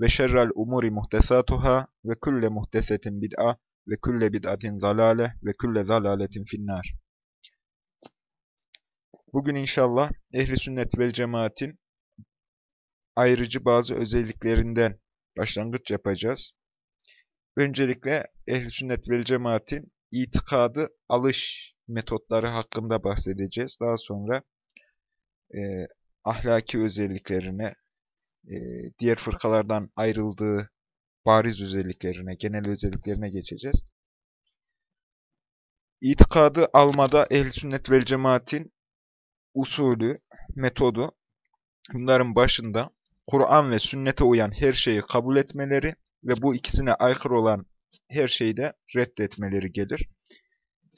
ve şerrel umuri muhtesatuhâ ve külle muhtesetin bid'a ve külle bid'atin zalale ve külle zalaletin finnâr. Bugün inşallah ehli sünnet vel cemaatin ayrıcı bazı özelliklerinden başlangıç yapacağız. Öncelikle ehli sünnet vel cemaatin itikadı alış metotları hakkında bahsedeceğiz. Daha sonra e, ahlaki özelliklerine, e, diğer fırkalardan ayrıldığı bariz özelliklerine, genel özelliklerine geçeceğiz. İtikadı almada ehl sünnet vel cemaatin usulü, metodu, bunların başında Kur'an ve sünnete uyan her şeyi kabul etmeleri ve bu ikisine aykırı olan her şeyi de reddetmeleri gelir.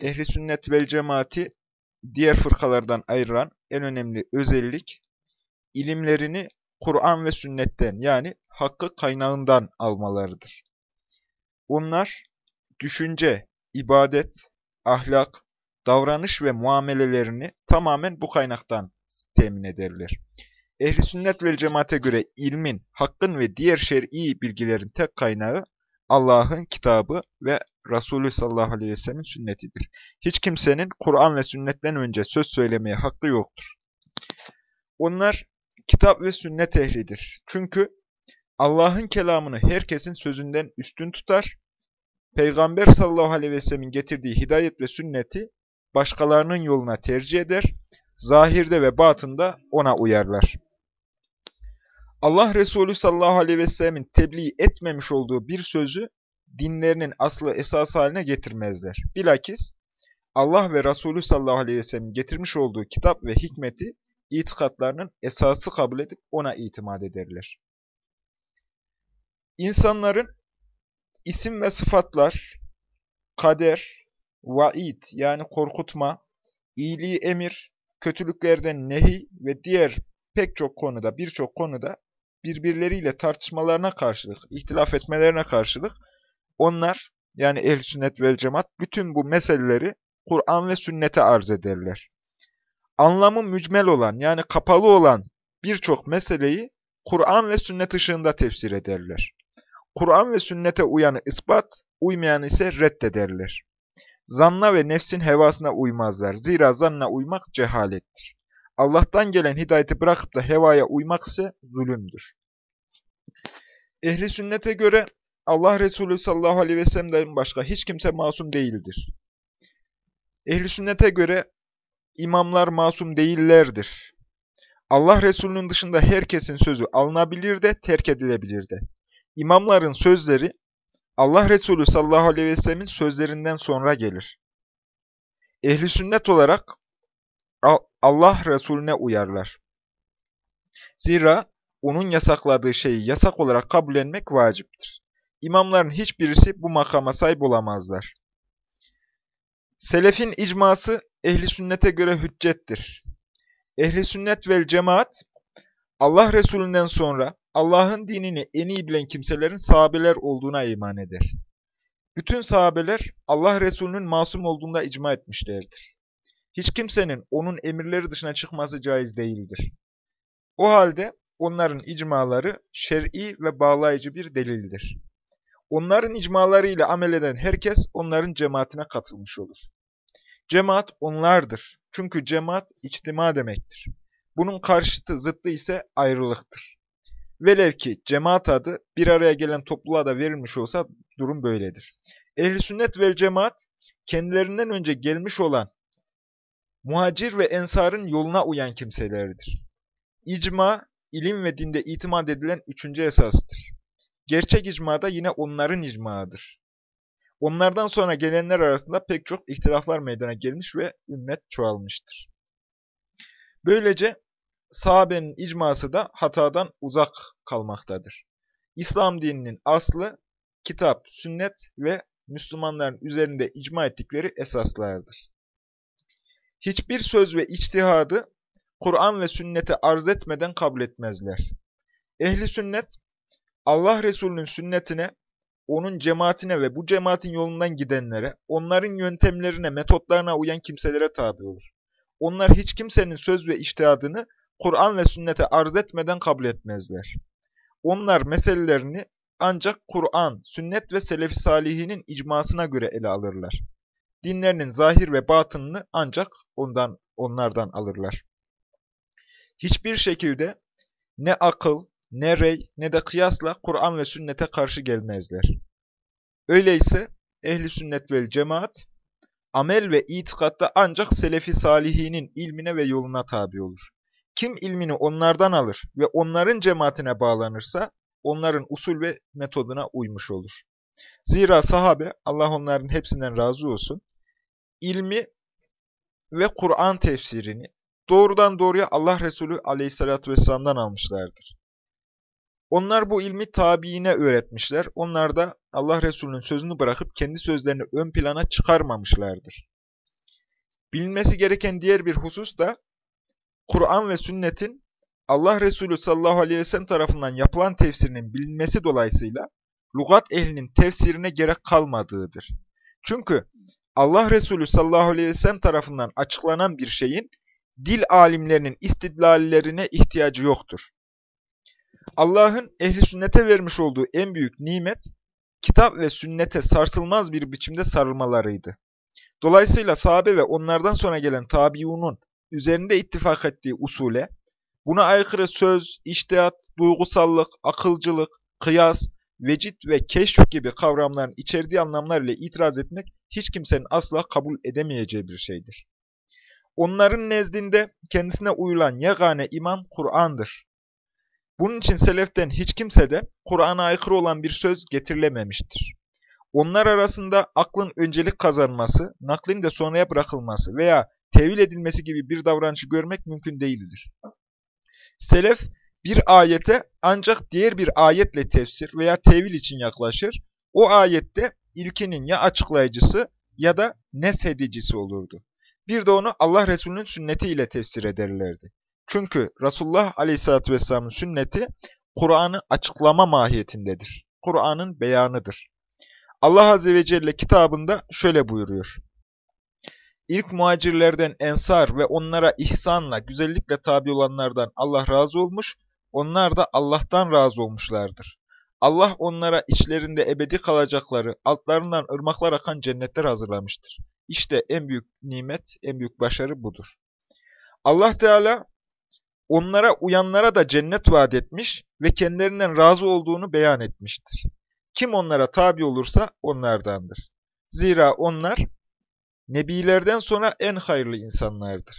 Ehli sünnet vel cemaati diğer fırkalardan ayıran en önemli özellik ilimlerini Kur'an ve sünnetten yani hakkı kaynağından almalarıdır. Onlar düşünce, ibadet, ahlak, davranış ve muamelelerini tamamen bu kaynaktan temin ederler. Ehli sünnet ve cemaate göre ilmin, hakkın ve diğer şer'i bilgilerin tek kaynağı Allah'ın kitabı ve Resulü sallallahu aleyhi ve sellem'in sünnetidir. Hiç kimsenin Kur'an ve sünnetten önce söz söylemeye hakkı yoktur. Onlar kitap ve sünnet ehlidir. Çünkü Allah'ın kelamını herkesin sözünden üstün tutar. Peygamber sallallahu aleyhi ve sellemin getirdiği hidayet ve sünneti başkalarının yoluna tercih eder. Zahirde ve batında ona uyarlar. Allah Resulü sallallahu aleyhi ve sellemin tebliğ etmemiş olduğu bir sözü dinlerinin aslı esas haline getirmezler. Bilakis Allah ve Resulü sallallahu aleyhi ve sellemin getirmiş olduğu kitap ve hikmeti itikatlarının esası kabul edip ona itimat ederler. İnsanların isim ve sıfatlar, kader, vaid yani korkutma, iyiliği emir, kötülüklerden nehi ve diğer pek çok konuda, birçok konuda birbirleriyle tartışmalarına karşılık, ihtilaf etmelerine karşılık onlar yani ehl sünnet vel cemaat bütün bu meseleleri Kur'an ve sünnete arz ederler. Anlamı mücmel olan yani kapalı olan birçok meseleyi Kur'an ve sünnet ışığında tefsir ederler. Kur'an ve sünnete uyanı ispat, uymayanı ise reddederler. Zanna ve nefsin hevasına uymazlar. Zira zanna uymak cehalettir. Allah'tan gelen hidayeti bırakıp da hevaya uymak ise zulümdür. Ehli sünnete göre Allah Resulü sallallahu aleyhi ve sellem'den başka hiç kimse masum değildir. Ehli sünnete göre imamlar masum değillerdir. Allah Resulü'nün dışında herkesin sözü alınabilir de terk edilebilir de. İmamların sözleri Allah Resulü sallallahu aleyhi ve sellemin sözlerinden sonra gelir. Ehli sünnet olarak Allah Resulüne uyarlar. Zira onun yasakladığı şeyi yasak olarak kabullenmek vaciptir. İmamların hiçbirisi bu makama sahip olamazlar. Selefin icması ehli sünnete göre hüccettir. Ehli sünnet vel cemaat Allah Resulünden sonra Allah'ın dinini en iyi bilen kimselerin sahabeler olduğuna iman eder. Bütün sahabeler Allah Resulü'nün masum olduğunda icma etmişlerdir. Hiç kimsenin onun emirleri dışına çıkması caiz değildir. O halde onların icmaları şer'i ve bağlayıcı bir delildir. Onların icmalarıyla amel eden herkes onların cemaatine katılmış olur. Cemaat onlardır. Çünkü cemaat içtima demektir. Bunun karşıtı, zıttı ise ayrılıktır. Velev ki cemaat adı bir araya gelen topluluğa da verilmiş olsa durum böyledir. Ehli sünnet ve cemaat kendilerinden önce gelmiş olan muhacir ve ensarın yoluna uyan kimselerdir. İcma, ilim ve dinde itimat edilen üçüncü esastır. Gerçek icma da yine onların icmaıdır. Onlardan sonra gelenler arasında pek çok ihtilaflar meydana gelmiş ve ümmet çoğalmıştır. Böylece sahabenin icması da hatadan uzak kalmaktadır. İslam dininin aslı, kitap, sünnet ve Müslümanların üzerinde icma ettikleri esaslardır. Hiçbir söz ve içtihadı Kur'an ve sünnete arz etmeden kabul etmezler. Ehli sünnet, Allah Resulü'nün sünnetine, onun cemaatine ve bu cemaatin yolundan gidenlere, onların yöntemlerine, metotlarına uyan kimselere tabi olur. Onlar hiç kimsenin söz ve iştihadını Kur'an ve sünnete arz etmeden kabul etmezler. Onlar meselelerini ancak Kur'an, sünnet ve selef-i salihinin icmasına göre ele alırlar. Dinlerinin zahir ve batınını ancak ondan onlardan alırlar. Hiçbir şekilde ne akıl, ne rey, ne de kıyasla Kur'an ve sünnete karşı gelmezler. Öyleyse ehli sünnet vel cemaat, amel ve itikatta ancak selefi salihinin ilmine ve yoluna tabi olur. Kim ilmini onlardan alır ve onların cemaatine bağlanırsa, onların usul ve metoduna uymuş olur. Zira sahabe, Allah onların hepsinden razı olsun, ilmi ve Kur'an tefsirini doğrudan doğruya Allah Resulü aleyhissalatü vesselam'dan almışlardır. Onlar bu ilmi tabiine öğretmişler. Onlar da Allah Resulü'nün sözünü bırakıp kendi sözlerini ön plana çıkarmamışlardır. Bilinmesi gereken diğer bir husus da Kur'an ve sünnetin Allah Resulü sallallahu aleyhi ve sellem tarafından yapılan tefsirinin bilinmesi dolayısıyla lugat ehlinin tefsirine gerek kalmadığıdır. Çünkü Allah Resulü sallallahu aleyhi ve sellem tarafından açıklanan bir şeyin dil alimlerinin istidlallerine ihtiyacı yoktur. Allah'ın ehli sünnete vermiş olduğu en büyük nimet, kitap ve sünnete sarsılmaz bir biçimde sarılmalarıydı. Dolayısıyla sahabe ve onlardan sonra gelen tabiunun üzerinde ittifak ettiği usule, buna aykırı söz, iştihat, duygusallık, akılcılık, kıyas, vecit ve keşf gibi kavramların içerdiği anlamlar ile itiraz etmek hiç kimsenin asla kabul edemeyeceği bir şeydir. Onların nezdinde kendisine uyulan yegane imam Kur'an'dır. Bunun için seleften hiç kimse de Kur'an'a aykırı olan bir söz getirilememiştir. Onlar arasında aklın öncelik kazanması, naklin de sonraya bırakılması veya tevil edilmesi gibi bir davranışı görmek mümkün değildir. Selef bir ayete ancak diğer bir ayetle tefsir veya tevil için yaklaşır. O ayette ilkinin ya açıklayıcısı ya da neshedicisi olurdu. Bir de onu Allah Resulü'nün sünneti ile tefsir ederlerdi. Çünkü Resulullah Aleyhisselatü Vesselam'ın sünneti Kur'an'ı açıklama mahiyetindedir. Kur'an'ın beyanıdır. Allah Azze ve Celle kitabında şöyle buyuruyor. İlk muhacirlerden ensar ve onlara ihsanla, güzellikle tabi olanlardan Allah razı olmuş, onlar da Allah'tan razı olmuşlardır. Allah onlara içlerinde ebedi kalacakları, altlarından ırmaklar akan cennetler hazırlamıştır. İşte en büyük nimet, en büyük başarı budur. Allah Teala onlara uyanlara da cennet vaat etmiş ve kendilerinden razı olduğunu beyan etmiştir. Kim onlara tabi olursa onlardandır. Zira onlar nebilerden sonra en hayırlı insanlardır.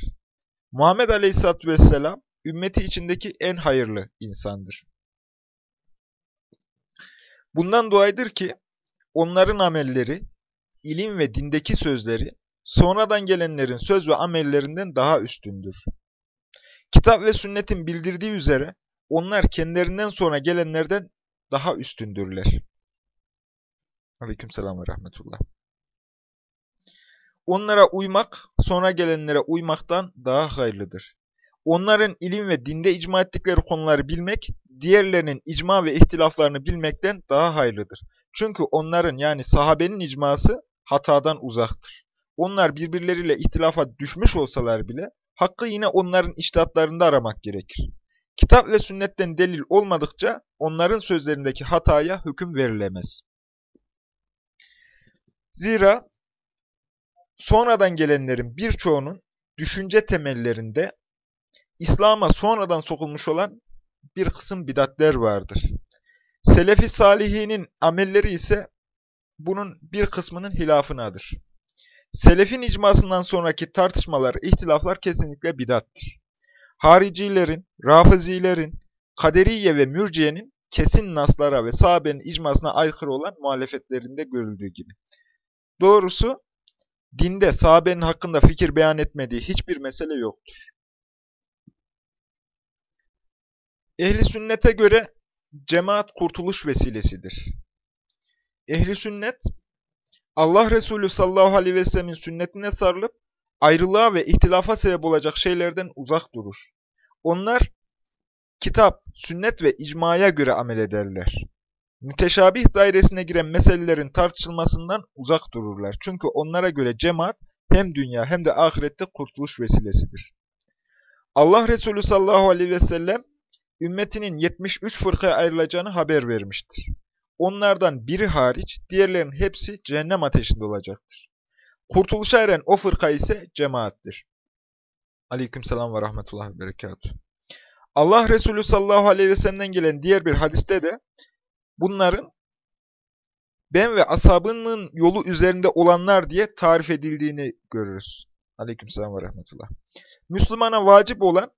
Muhammed Aleyhisselatü Vesselam ümmeti içindeki en hayırlı insandır. Bundan dolayıdır ki onların amelleri, ilim ve dindeki sözleri sonradan gelenlerin söz ve amellerinden daha üstündür. Kitap ve sünnetin bildirdiği üzere onlar kendilerinden sonra gelenlerden daha üstündürler. Aleykümselam ve rahmetullah. Onlara uymak, sonra gelenlere uymaktan daha hayırlıdır. Onların ilim ve dinde icma ettikleri konuları bilmek, diğerlerinin icma ve ihtilaflarını bilmekten daha hayırlıdır. Çünkü onların yani sahabenin icması hatadan uzaktır. Onlar birbirleriyle ihtilafa düşmüş olsalar bile, hakkı yine onların iştahatlarında aramak gerekir. Kitap ve sünnetten delil olmadıkça onların sözlerindeki hataya hüküm verilemez. Zira sonradan gelenlerin birçoğunun düşünce temellerinde İslam'a sonradan sokulmuş olan bir kısım bidatler vardır. Selefi salihinin amelleri ise bunun bir kısmının hilafınadır. Selefin icmasından sonraki tartışmalar, ihtilaflar kesinlikle bidattır. Haricilerin, rafizilerin, kaderiye ve mürciyenin kesin naslara ve sahabenin icmasına aykırı olan muhalefetlerinde görüldüğü gibi. Doğrusu, dinde sahabenin hakkında fikir beyan etmediği hiçbir mesele yoktur. Ehli sünnete göre cemaat kurtuluş vesilesidir. Ehli sünnet, Allah Resulü sallallahu aleyhi ve sellemin sünnetine sarılıp, ayrılığa ve ihtilafa sebep olacak şeylerden uzak durur. Onlar, kitap, sünnet ve icmaya göre amel ederler. Müteşabih dairesine giren meselelerin tartışılmasından uzak dururlar. Çünkü onlara göre cemaat hem dünya hem de ahirette kurtuluş vesilesidir. Allah Resulü sallallahu aleyhi ve sellem ümmetinin 73 fırkaya ayrılacağını haber vermiştir. Onlardan biri hariç diğerlerinin hepsi cehennem ateşinde olacaktır. Kurtuluşa eren o fırka ise cemaattir. Aleykümselam ve rahmetullah ve berekatuhu. Allah Resulü sallallahu aleyhi ve sellem'den gelen diğer bir hadiste de bunların ben ve ashabının yolu üzerinde olanlar diye tarif edildiğini görürüz. Aleykümselam ve rahmetullah. Müslümana vacip olan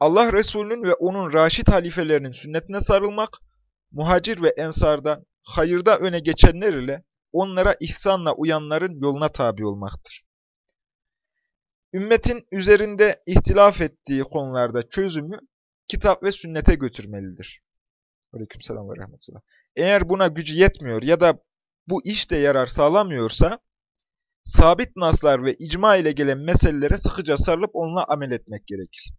Allah Resulü'nün ve onun raşit halifelerinin sünnetine sarılmak, muhacir ve ensardan hayırda öne geçenler ile onlara ihsanla uyanların yoluna tabi olmaktır. Ümmetin üzerinde ihtilaf ettiği konularda çözümü kitap ve sünnete götürmelidir. Aleykümselam ve rahmetullah. Eğer buna gücü yetmiyor ya da bu işte yarar sağlamıyorsa, sabit naslar ve icma ile gelen meselelere sıkıca sarılıp onunla amel etmek gerekir.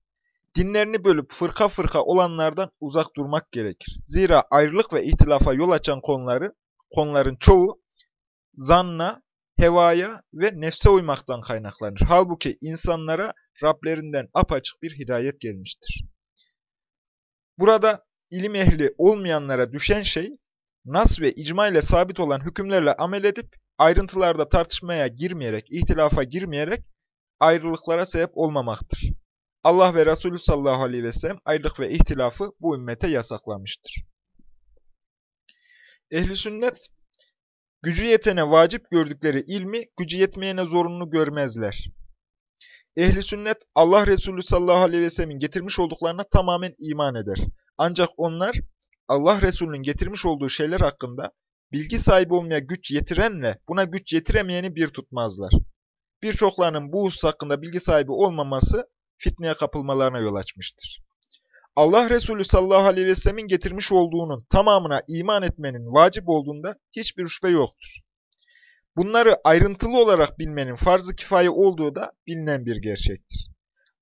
Dinlerini bölüp fırka fırka olanlardan uzak durmak gerekir. Zira ayrılık ve ihtilafa yol açan konuları, konuların çoğu zanna, hevaya ve nefse uymaktan kaynaklanır. Halbuki insanlara Rablerinden apaçık bir hidayet gelmiştir. Burada ilim ehli olmayanlara düşen şey, nas ve icma ile sabit olan hükümlerle amel edip, ayrıntılarda tartışmaya girmeyerek, ihtilafa girmeyerek ayrılıklara sebep olmamaktır. Allah ve Resulü sallallahu aleyhi ve sellem ayrılık ve ihtilafı bu ümmete yasaklamıştır. Ehli sünnet, gücü yetene vacip gördükleri ilmi, gücü yetmeyene zorunlu görmezler. Ehli sünnet, Allah Resulü sallallahu aleyhi ve sellemin getirmiş olduklarına tamamen iman eder. Ancak onlar, Allah Resulü'nün getirmiş olduğu şeyler hakkında bilgi sahibi olmaya güç yetirenle buna güç yetiremeyeni bir tutmazlar. Birçoklarının bu husus hakkında bilgi sahibi olmaması, fitneye kapılmalarına yol açmıştır. Allah Resulü sallallahu aleyhi ve sellemin getirmiş olduğunun tamamına iman etmenin vacip olduğunda hiçbir şüphe yoktur. Bunları ayrıntılı olarak bilmenin farz-ı kifaye olduğu da bilinen bir gerçektir.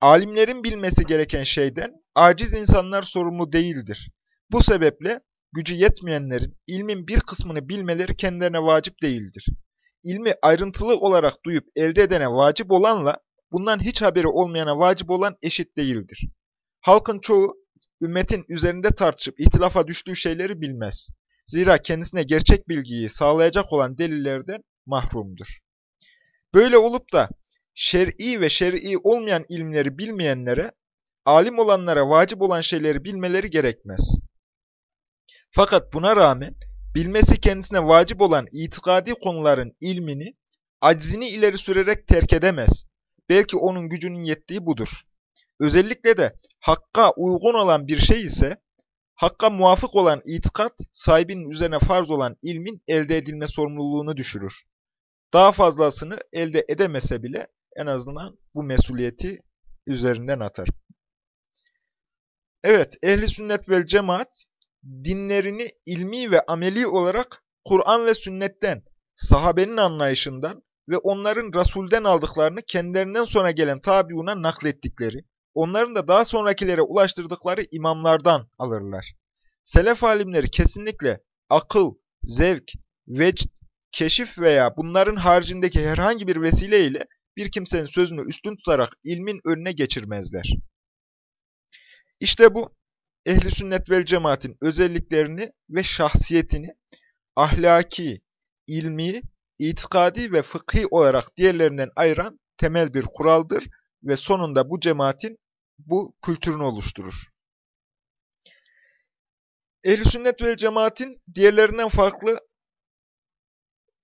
Alimlerin bilmesi gereken şeyden aciz insanlar sorumlu değildir. Bu sebeple gücü yetmeyenlerin ilmin bir kısmını bilmeleri kendilerine vacip değildir. İlmi ayrıntılı olarak duyup elde edene vacip olanla bundan hiç haberi olmayana vacip olan eşit değildir. Halkın çoğu ümmetin üzerinde tartışıp ihtilafa düştüğü şeyleri bilmez. Zira kendisine gerçek bilgiyi sağlayacak olan delillerden mahrumdur. Böyle olup da şer'i ve şer'i olmayan ilimleri bilmeyenlere, alim olanlara vacip olan şeyleri bilmeleri gerekmez. Fakat buna rağmen bilmesi kendisine vacip olan itikadi konuların ilmini, aczini ileri sürerek terk edemez. Belki onun gücünün yettiği budur. Özellikle de hakka uygun olan bir şey ise, hakka muvafık olan itikat, sahibinin üzerine farz olan ilmin elde edilme sorumluluğunu düşürür. Daha fazlasını elde edemese bile en azından bu mesuliyeti üzerinden atar. Evet, ehli sünnet vel cemaat dinlerini ilmi ve ameli olarak Kur'an ve sünnetten, sahabenin anlayışından ve onların Rasul'den aldıklarını kendilerinden sonra gelen tabiuna naklettikleri, onların da daha sonrakilere ulaştırdıkları imamlardan alırlar. Selef alimleri kesinlikle akıl, zevk, vecd, keşif veya bunların haricindeki herhangi bir vesile ile bir kimsenin sözünü üstün tutarak ilmin önüne geçirmezler. İşte bu ehli sünnet vel cemaatin özelliklerini ve şahsiyetini ahlaki, ilmi, itikadi ve fıkhi olarak diğerlerinden ayıran temel bir kuraldır ve sonunda bu cemaatin bu kültürünü oluşturur. Ehl-i sünnet ve cemaatin diğerlerinden farklı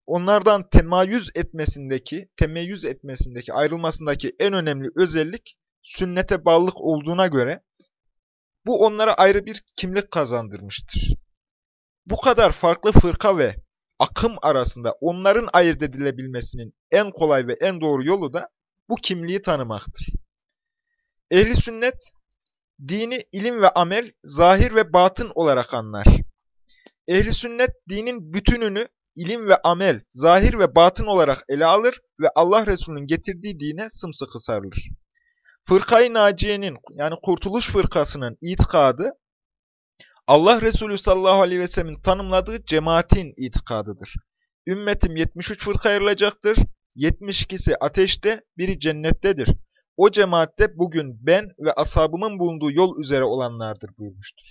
onlardan temayüz etmesindeki, temeyyüz etmesindeki, ayrılmasındaki en önemli özellik sünnete bağlılık olduğuna göre bu onlara ayrı bir kimlik kazandırmıştır. Bu kadar farklı fırka ve akım arasında onların ayırt edilebilmesinin en kolay ve en doğru yolu da bu kimliği tanımaktır. Ehli sünnet dini ilim ve amel, zahir ve batın olarak anlar. Ehli sünnet dinin bütününü ilim ve amel, zahir ve batın olarak ele alır ve Allah Resulü'nün getirdiği dine sımsıkı sarılır. Fırkayı Naciye'nin yani Kurtuluş Fırkası'nın itikadı, Allah Resulü sallallahu aleyhi ve sellemin tanımladığı cemaatin itikadıdır. Ümmetim 73 fırka ayrılacaktır. 72'si ateşte, biri cennettedir. O cemaatte bugün ben ve ashabımın bulunduğu yol üzere olanlardır buyurmuştur.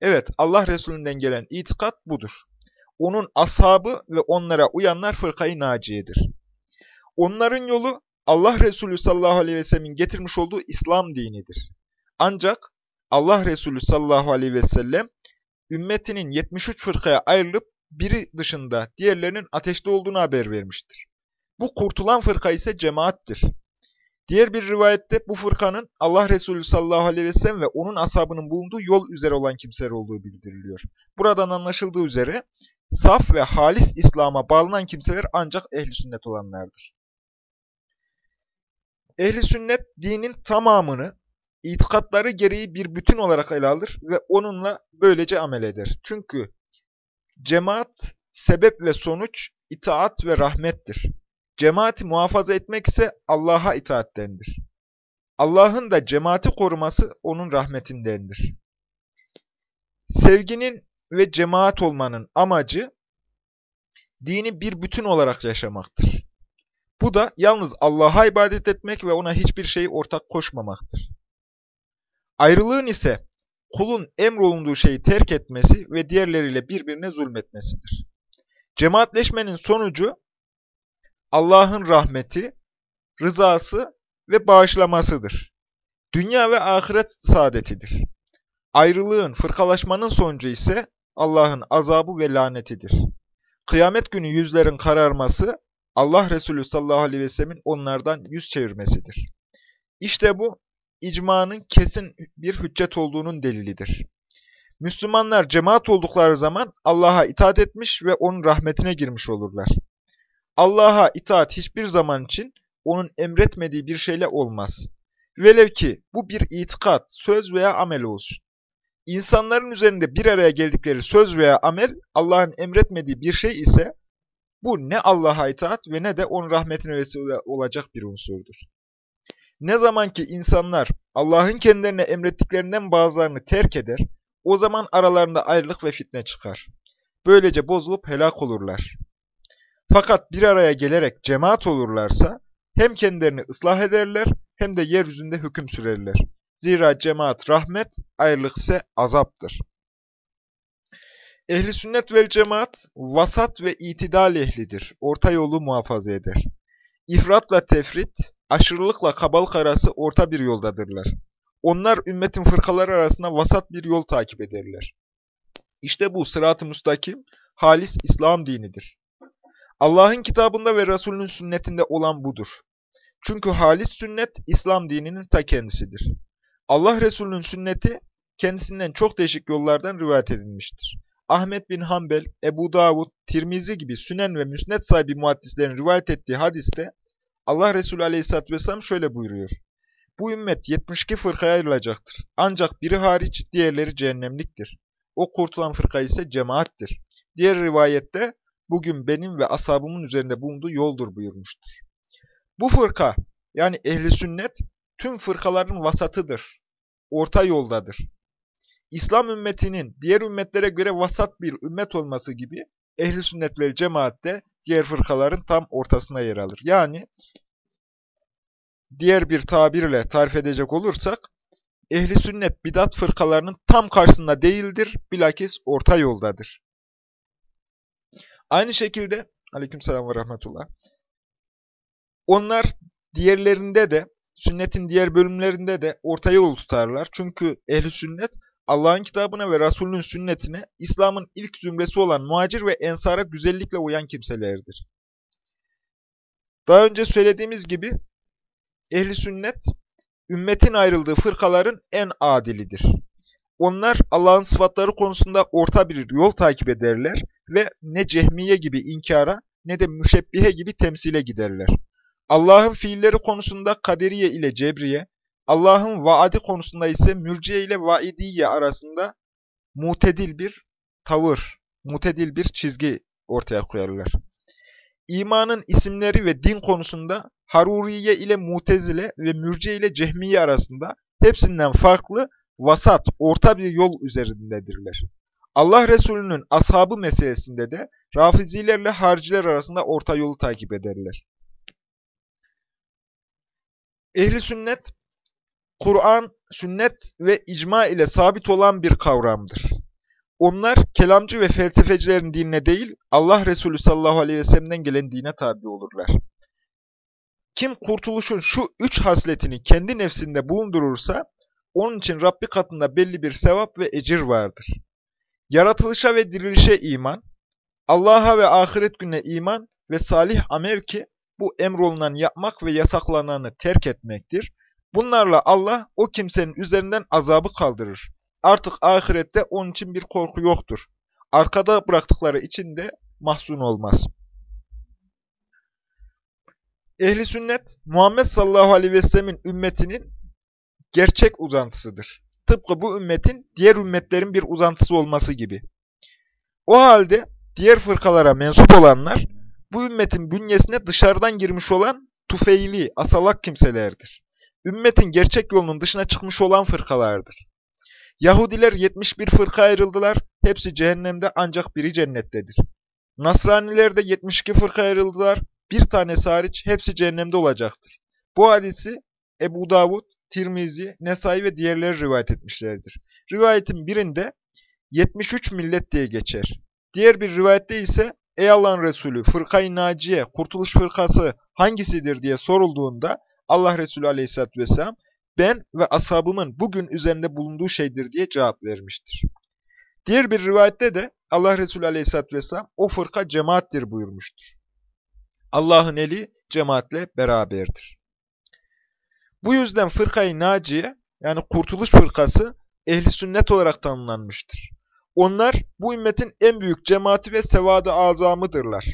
Evet, Allah Resulü'nden gelen itikat budur. Onun ashabı ve onlara uyanlar fırkayı naciyedir. Onların yolu Allah Resulü sallallahu aleyhi ve sellemin getirmiş olduğu İslam dinidir. Ancak Allah Resulü sallallahu aleyhi ve sellem ümmetinin 73 fırkaya ayrılıp biri dışında diğerlerinin ateşte olduğunu haber vermiştir. Bu kurtulan fırka ise cemaattir. Diğer bir rivayette bu fırkanın Allah Resulü sallallahu aleyhi ve sellem ve onun ashabının bulunduğu yol üzere olan kimseler olduğu bildiriliyor. Buradan anlaşıldığı üzere saf ve halis İslam'a bağlanan kimseler ancak ehli sünnet olanlardır. Ehli sünnet dinin tamamını itikatları gereği bir bütün olarak ele alır ve onunla böylece amel eder. Çünkü cemaat sebep ve sonuç, itaat ve rahmettir. Cemaati muhafaza etmek ise Allah'a itaattendir. Allah'ın da cemaati koruması onun rahmetindendir. Sevginin ve cemaat olmanın amacı dini bir bütün olarak yaşamaktır. Bu da yalnız Allah'a ibadet etmek ve ona hiçbir şeyi ortak koşmamaktır. Ayrılığın ise kulun emrolunduğu şeyi terk etmesi ve diğerleriyle birbirine zulmetmesidir. Cemaatleşmenin sonucu Allah'ın rahmeti, rızası ve bağışlamasıdır. Dünya ve ahiret saadetidir. Ayrılığın, fırkalaşmanın sonucu ise Allah'ın azabı ve lanetidir. Kıyamet günü yüzlerin kararması, Allah Resulü sallallahu aleyhi ve sellemin onlardan yüz çevirmesidir. İşte bu, icmanın kesin bir hüccet olduğunun delilidir. Müslümanlar cemaat oldukları zaman Allah'a itaat etmiş ve onun rahmetine girmiş olurlar. Allah'a itaat hiçbir zaman için onun emretmediği bir şeyle olmaz. Velev ki bu bir itikat, söz veya amel olsun. İnsanların üzerinde bir araya geldikleri söz veya amel Allah'ın emretmediği bir şey ise bu ne Allah'a itaat ve ne de onun rahmetine vesile olacak bir unsurdur. Ne zaman ki insanlar Allah'ın kendilerine emrettiklerinden bazılarını terk eder, o zaman aralarında ayrılık ve fitne çıkar. Böylece bozulup helak olurlar. Fakat bir araya gelerek cemaat olurlarsa hem kendilerini ıslah ederler hem de yeryüzünde hüküm sürerler. Zira cemaat rahmet, ayrılık ise azaptır. Ehli sünnet vel cemaat vasat ve itidal ehlidir. Orta yolu muhafaza eder. İfratla tefrit, aşırılıkla kabalık arası orta bir yoldadırlar. Onlar ümmetin fırkaları arasında vasat bir yol takip ederler. İşte bu sırat-ı müstakim, halis İslam dinidir. Allah'ın kitabında ve Resulünün sünnetinde olan budur. Çünkü halis sünnet İslam dininin ta kendisidir. Allah Resulü'nün sünneti kendisinden çok değişik yollardan rivayet edilmiştir. Ahmet bin Hanbel, Ebu Davud, Tirmizi gibi sünen ve müsnet sahibi muhaddislerin rivayet ettiği hadiste Allah Resulü aleyhisselatü vesselam şöyle buyuruyor. Bu ümmet 72 fırkaya ayrılacaktır. Ancak biri hariç diğerleri cehennemliktir. O kurtulan fırka ise cemaattir. Diğer rivayette bugün benim ve ashabımın üzerinde bulunduğu yoldur buyurmuştur. Bu fırka yani ehli sünnet tüm fırkaların vasatıdır. Orta yoldadır. İslam ümmetinin diğer ümmetlere göre vasat bir ümmet olması gibi ehli sünnet ve cemaatte diğer fırkaların tam ortasına yer alır. Yani diğer bir tabirle tarif edecek olursak ehli sünnet bidat fırkalarının tam karşısında değildir, bilakis orta yoldadır. Aynı şekilde aleykümselam ve rahmetullah onlar diğerlerinde de sünnetin diğer bölümlerinde de orta yol tutarlar. Çünkü ehli sünnet Allah'ın kitabına ve Resulünün sünnetine İslam'ın ilk zümresi olan muhacir ve ensara güzellikle uyan kimselerdir. Daha önce söylediğimiz gibi ehli sünnet ümmetin ayrıldığı fırkaların en adilidir. Onlar Allah'ın sıfatları konusunda orta bir yol takip ederler ve ne cehmiye gibi inkara ne de müşebbihe gibi temsile giderler. Allah'ın fiilleri konusunda kaderiye ile cebriye, Allah'ın vaadi konusunda ise mürciye ile vaidiye arasında mutedil bir tavır, mutedil bir çizgi ortaya koyarlar. İmanın isimleri ve din konusunda Haruriye ile Mutezile ve Mürciye ile Cehmiye arasında hepsinden farklı, vasat, orta bir yol üzerindedirler. Allah Resulü'nün ashabı meselesinde de Rafizilerle hariciler arasında orta yolu takip ederler. Ehli sünnet, Kur'an, sünnet ve icma ile sabit olan bir kavramdır. Onlar kelamcı ve felsefecilerin dinine değil, Allah Resulü sallallahu aleyhi ve sellem'den gelen dine tabi olurlar. Kim kurtuluşun şu üç hasletini kendi nefsinde bulundurursa, onun için Rabbi katında belli bir sevap ve ecir vardır. Yaratılışa ve dirilişe iman, Allah'a ve ahiret gününe iman ve salih amel ki, bu emrolunan yapmak ve yasaklananı terk etmektir. Bunlarla Allah o kimsenin üzerinden azabı kaldırır. Artık ahirette onun için bir korku yoktur. Arkada bıraktıkları için de mahzun olmaz. Ehli sünnet, Muhammed sallallahu aleyhi ve sellemin ümmetinin gerçek uzantısıdır. Tıpkı bu ümmetin diğer ümmetlerin bir uzantısı olması gibi. O halde diğer fırkalara mensup olanlar, bu ümmetin bünyesine dışarıdan girmiş olan tufeyli, asalak kimselerdir. Ümmetin gerçek yolunun dışına çıkmış olan fırkalardır. Yahudiler 71 fırka ayrıldılar, hepsi cehennemde ancak biri cennettedir. Nasraniler de 72 fırka ayrıldılar, bir tanesi hariç hepsi cehennemde olacaktır. Bu hadisi Ebu Davud, Tirmizi, Nesai ve diğerleri rivayet etmişlerdir. Rivayetin birinde 73 millet diye geçer. Diğer bir rivayette ise Ey Allah'ın Resulü, fırkayı naciye, kurtuluş fırkası hangisidir diye sorulduğunda Allah Resulü aleyhissalatü vesselam ben ve ashabımın bugün üzerinde bulunduğu şeydir diye cevap vermiştir. Diğer bir rivayette de Allah Resulü aleyhissalatü vesselam o fırka cemaattir buyurmuştur. Allah'ın eli cemaatle beraberdir. Bu yüzden fırkayı naciye yani kurtuluş fırkası ehli sünnet olarak tanımlanmıştır. Onlar bu ümmetin en büyük cemaati ve sevadı azamıdırlar.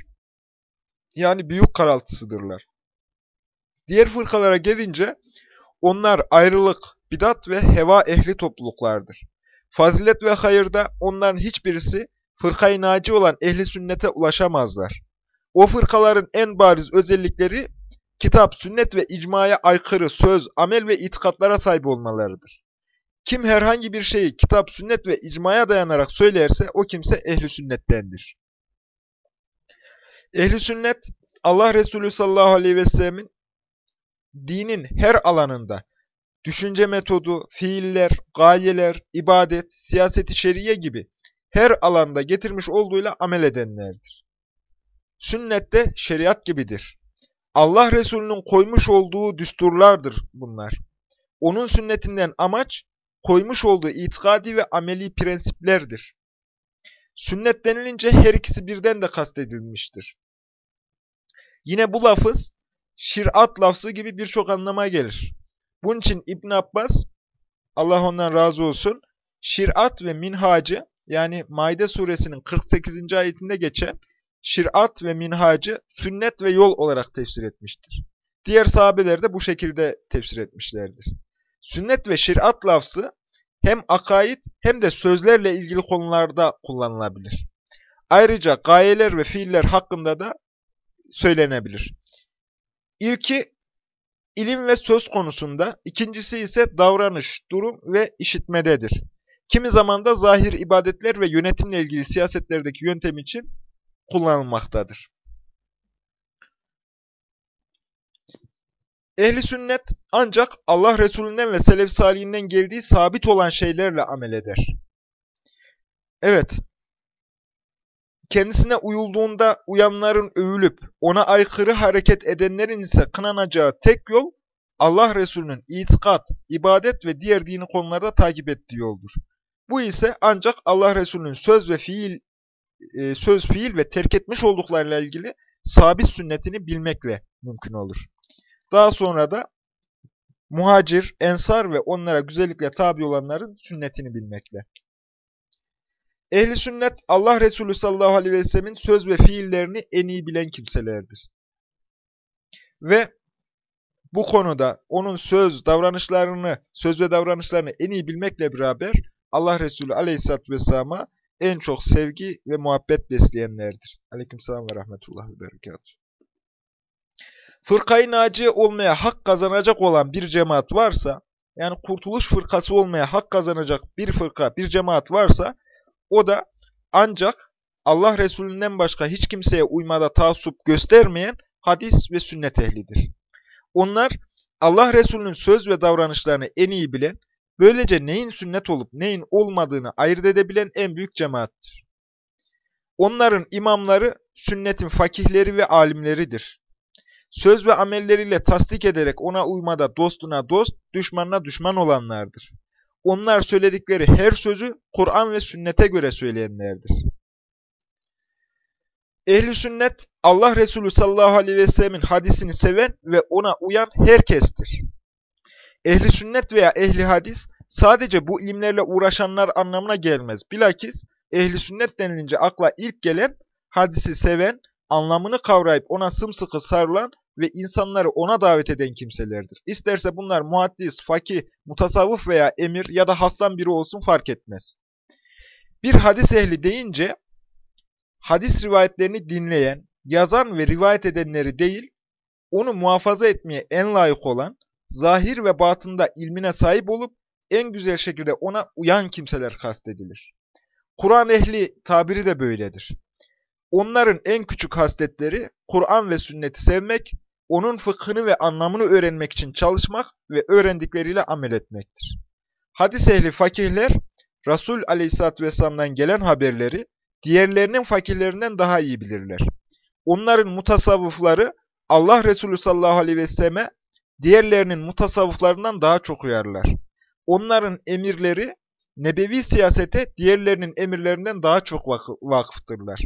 Yani büyük karaltısıdırlar. Diğer fırkalara gelince onlar ayrılık, bidat ve heva ehli topluluklardır. Fazilet ve hayırda onların hiçbirisi fırkayı naci olan ehli sünnete ulaşamazlar. O fırkaların en bariz özellikleri kitap, sünnet ve icmaya aykırı söz, amel ve itikatlara sahip olmalarıdır. Kim herhangi bir şeyi kitap, sünnet ve icmaya dayanarak söylerse o kimse ehli sünnettendir. Ehli sünnet Allah Resulü sallallahu aleyhi ve sellemin dinin her alanında düşünce metodu, fiiller, gayeler, ibadet, siyaseti şeriye gibi her alanda getirmiş olduğuyla amel edenlerdir. Sünnette şeriat gibidir. Allah Resulü'nün koymuş olduğu düsturlardır bunlar. Onun sünnetinden amaç, koymuş olduğu itikadi ve ameli prensiplerdir. Sünnet denilince her ikisi birden de kastedilmiştir. Yine bu lafız, şirat lafzı gibi birçok anlama gelir. Bunun için İbn Abbas, Allah ondan razı olsun, şirat ve minhacı, yani Maide suresinin 48. ayetinde geçen şirat ve minhacı sünnet ve yol olarak tefsir etmiştir. Diğer sahabeler de bu şekilde tefsir etmişlerdir. Sünnet ve şirat lafzı hem akaid hem de sözlerle ilgili konularda kullanılabilir. Ayrıca gayeler ve fiiller hakkında da söylenebilir. İlki ilim ve söz konusunda, ikincisi ise davranış, durum ve işitmededir. Kimi zaman da zahir ibadetler ve yönetimle ilgili siyasetlerdeki yöntem için kullanılmaktadır. Ehli sünnet ancak Allah Resulünden ve Selef Salihinden geldiği sabit olan şeylerle amel eder. Evet, kendisine uyulduğunda uyanların övülüp ona aykırı hareket edenlerin ise kınanacağı tek yol Allah Resulü'nün itikat, ibadet ve diğer dini konularda takip ettiği yoldur. Bu ise ancak Allah Resulü'nün söz ve fiil e, söz, fiil ve terk etmiş olduklarıyla ilgili sabit sünnetini bilmekle mümkün olur. Daha sonra da muhacir, ensar ve onlara güzellikle tabi olanların sünnetini bilmekle. Ehli sünnet Allah Resulü sallallahu aleyhi ve sellemin söz ve fiillerini en iyi bilen kimselerdir. Ve bu konuda onun söz, davranışlarını, söz ve davranışlarını en iyi bilmekle beraber Allah Resulü Aleyhisselatü Vesselam'a en çok sevgi ve muhabbet besleyenlerdir. Aleykümselam ve rahmetullah ve berekatuhu. Fırkayı naciye olmaya hak kazanacak olan bir cemaat varsa, yani kurtuluş fırkası olmaya hak kazanacak bir fırka, bir cemaat varsa, o da ancak Allah Resulü'nden başka hiç kimseye uymada taassup göstermeyen hadis ve sünnet ehlidir. Onlar Allah Resulü'nün söz ve davranışlarını en iyi bilen, böylece neyin sünnet olup neyin olmadığını ayırt edebilen en büyük cemaattir. Onların imamları sünnetin fakihleri ve alimleridir. Söz ve amelleriyle tasdik ederek ona uymada dostuna dost, düşmanına düşman olanlardır. Onlar söyledikleri her sözü Kur'an ve sünnete göre söyleyenlerdir. Ehli sünnet Allah Resulü sallallahu aleyhi ve sellemin hadisini seven ve ona uyan herkestir. Ehli sünnet veya ehli hadis sadece bu ilimlerle uğraşanlar anlamına gelmez. Bilakis ehli sünnet denilince akla ilk gelen hadisi seven, anlamını kavrayıp ona sımsıkı sarılan ve insanları ona davet eden kimselerdir. İsterse bunlar muhaddis, fakih, mutasavvuf veya emir ya da halktan biri olsun fark etmez. Bir hadis ehli deyince hadis rivayetlerini dinleyen, yazan ve rivayet edenleri değil, onu muhafaza etmeye en layık olan, zahir ve batında ilmine sahip olup en güzel şekilde ona uyan kimseler kastedilir. Kur'an ehli tabiri de böyledir. Onların en küçük hasletleri Kur'an ve sünneti sevmek, onun fıkhını ve anlamını öğrenmek için çalışmak ve öğrendikleriyle amel etmektir. Hadis ehli fakihler, Resul aleyhissalatü vesselam'dan gelen haberleri diğerlerinin fakirlerinden daha iyi bilirler. Onların mutasavvıfları Allah Resulü sallallahu aleyhi ve selleme diğerlerinin mutasavvıflarından daha çok uyarlar. Onların emirleri nebevi siyasete diğerlerinin emirlerinden daha çok vakıftırlar.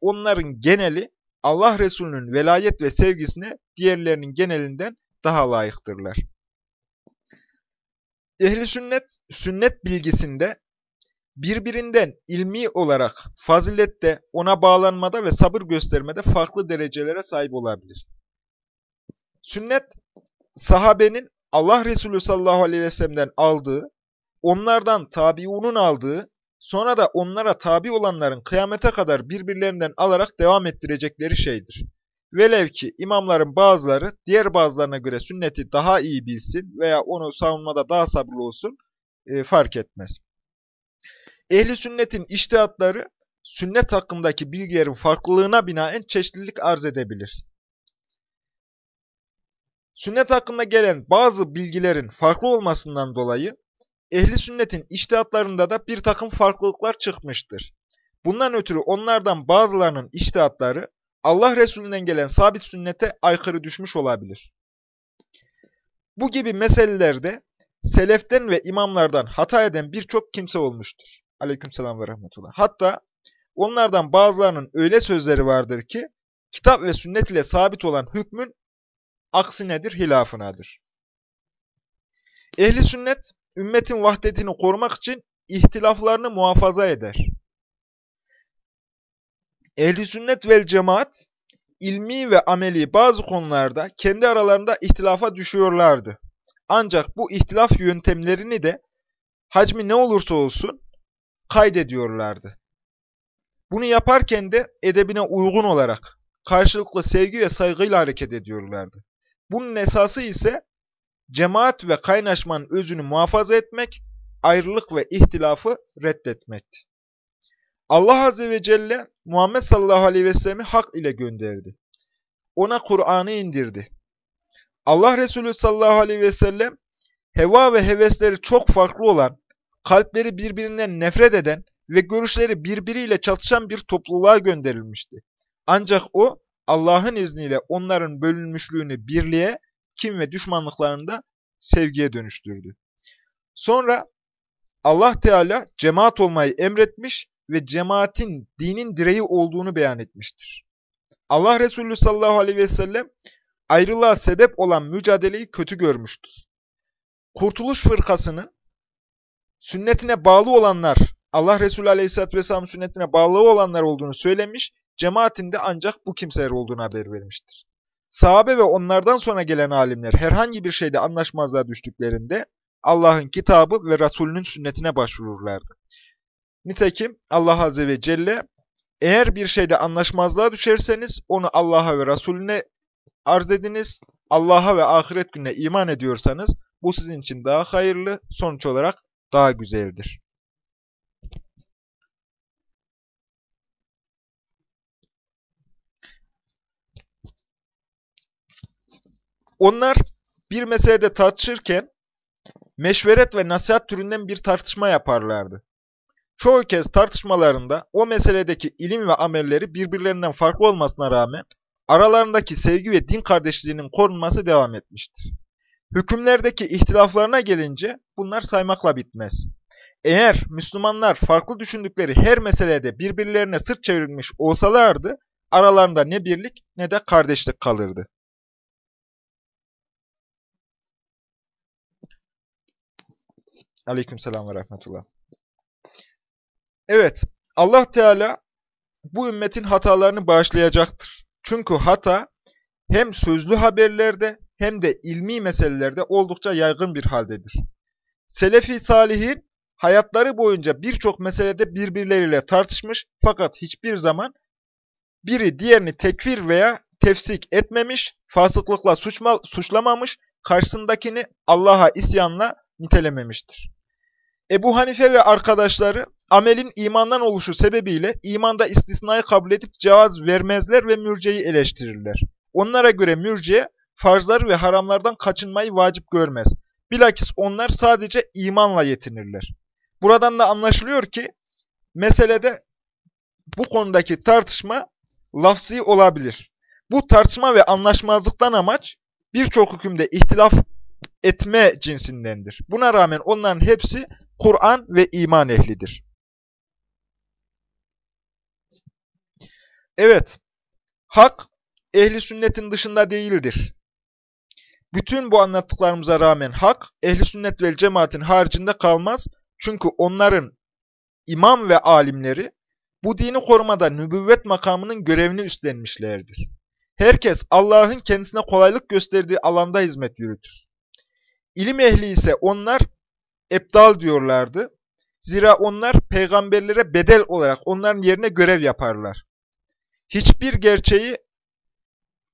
Onların geneli Allah Resulü'nün velayet ve sevgisine diğerlerinin genelinden daha layıktırlar. Ehli sünnet, sünnet bilgisinde birbirinden ilmi olarak fazilette, ona bağlanmada ve sabır göstermede farklı derecelere sahip olabilir. Sünnet, sahabenin Allah Resulü sallallahu aleyhi ve sellem'den aldığı, onlardan tabiunun aldığı, sonra da onlara tabi olanların kıyamete kadar birbirlerinden alarak devam ettirecekleri şeydir. Velev ki imamların bazıları diğer bazılarına göre sünneti daha iyi bilsin veya onu savunmada daha sabırlı olsun e, fark etmez. Ehli sünnetin iştihatları sünnet hakkındaki bilgilerin farklılığına binaen çeşitlilik arz edebilir. Sünnet hakkında gelen bazı bilgilerin farklı olmasından dolayı ehli sünnetin iştihatlarında da bir takım farklılıklar çıkmıştır. Bundan ötürü onlardan bazılarının iştihatları Allah Resulü'nden gelen sabit sünnete aykırı düşmüş olabilir. Bu gibi meselelerde seleften ve imamlardan hata eden birçok kimse olmuştur. Aleykümselam ve rahmetullah. Hatta onlardan bazılarının öyle sözleri vardır ki, kitap ve sünnet ile sabit olan hükmün aksinedir, hilafınadır. Ehli sünnet, ümmetin vahdetini korumak için ihtilaflarını muhafaza eder. Ehli sünnet vel cemaat, ilmi ve ameli bazı konularda kendi aralarında ihtilafa düşüyorlardı. Ancak bu ihtilaf yöntemlerini de hacmi ne olursa olsun kaydediyorlardı. Bunu yaparken de edebine uygun olarak karşılıklı sevgi ve saygıyla hareket ediyorlardı. Bunun esası ise cemaat ve kaynaşmanın özünü muhafaza etmek, ayrılık ve ihtilafı reddetmekti. Allah Azze ve Celle Muhammed sallallahu aleyhi ve sellem'i hak ile gönderdi. Ona Kur'an'ı indirdi. Allah Resulü sallallahu aleyhi ve sellem heva ve hevesleri çok farklı olan kalpleri birbirinden nefret eden ve görüşleri birbiriyle çatışan bir topluluğa gönderilmişti. Ancak o, Allah'ın izniyle onların bölünmüşlüğünü birliğe, kim ve düşmanlıklarını da sevgiye dönüştürdü. Sonra Allah Teala cemaat olmayı emretmiş ve cemaatin dinin direği olduğunu beyan etmiştir. Allah Resulü sallallahu aleyhi ve sellem ayrılığa sebep olan mücadeleyi kötü görmüştür. Kurtuluş fırkasının sünnetine bağlı olanlar, Allah Resulü Aleyhisselatü Vesselam sünnetine bağlı olanlar olduğunu söylemiş, cemaatinde ancak bu kimseler olduğunu haber vermiştir. Sahabe ve onlardan sonra gelen alimler herhangi bir şeyde anlaşmazlığa düştüklerinde Allah'ın kitabı ve Resulünün sünnetine başvururlardı. Nitekim Allah Azze ve Celle eğer bir şeyde anlaşmazlığa düşerseniz onu Allah'a ve Resulüne arz ediniz. Allah'a ve ahiret gününe iman ediyorsanız bu sizin için daha hayırlı, sonuç olarak daha güzeldir. Onlar bir meselede tartışırken meşveret ve nasihat türünden bir tartışma yaparlardı. Çoğu kez tartışmalarında o meseledeki ilim ve amelleri birbirlerinden farklı olmasına rağmen aralarındaki sevgi ve din kardeşliğinin korunması devam etmiştir. Hükümlerdeki ihtilaflarına gelince bunlar saymakla bitmez. Eğer Müslümanlar farklı düşündükleri her meselede birbirlerine sırt çevirmiş olsalardı, aralarında ne birlik ne de kardeşlik kalırdı. Aleykümselam ve rahmetullah. Evet, Allah Teala bu ümmetin hatalarını bağışlayacaktır. Çünkü hata hem sözlü haberlerde hem de ilmi meselelerde oldukça yaygın bir haldedir. Selefi salihin hayatları boyunca birçok meselede birbirleriyle tartışmış fakat hiçbir zaman biri diğerini tekfir veya tefsik etmemiş, fasıklıkla suçma, suçlamamış, karşısındakini Allah'a isyanla nitelememiştir. Ebu Hanife ve arkadaşları amelin imandan oluşu sebebiyle imanda istisnayı kabul edip cevaz vermezler ve mürceyi eleştirirler. Onlara göre mürciye farzları ve haramlardan kaçınmayı vacip görmez. Bilakis onlar sadece imanla yetinirler. Buradan da anlaşılıyor ki meselede bu konudaki tartışma lafzi olabilir. Bu tartışma ve anlaşmazlıktan amaç birçok hükümde ihtilaf etme cinsindendir. Buna rağmen onların hepsi Kur'an ve iman ehlidir. Evet, hak ehli sünnetin dışında değildir. Bütün bu anlattıklarımıza rağmen hak, ehli sünnet ve cemaatin haricinde kalmaz. Çünkü onların imam ve alimleri bu dini korumada nübüvvet makamının görevini üstlenmişlerdir. Herkes Allah'ın kendisine kolaylık gösterdiği alanda hizmet yürütür. İlim ehli ise onlar ebdal diyorlardı. Zira onlar peygamberlere bedel olarak onların yerine görev yaparlar. Hiçbir gerçeği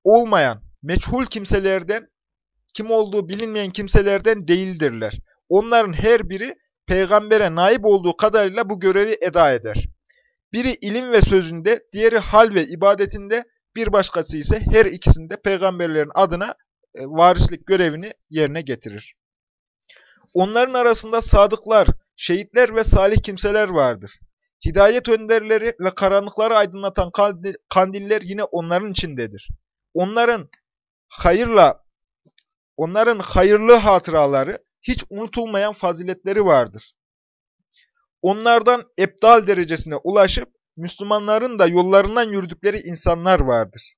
olmayan, meçhul kimselerden, kim olduğu bilinmeyen kimselerden değildirler. Onların her biri peygambere naip olduğu kadarıyla bu görevi eda eder. Biri ilim ve sözünde, diğeri hal ve ibadetinde, bir başkası ise her ikisinde peygamberlerin adına e, varislik görevini yerine getirir. Onların arasında sadıklar, şehitler ve salih kimseler vardır. Hidayet önderleri ve karanlıkları aydınlatan kandiller yine onların içindedir. Onların hayırla, onların hayırlı hatıraları, hiç unutulmayan faziletleri vardır. Onlardan ebdal derecesine ulaşıp, Müslümanların da yollarından yürüdükleri insanlar vardır.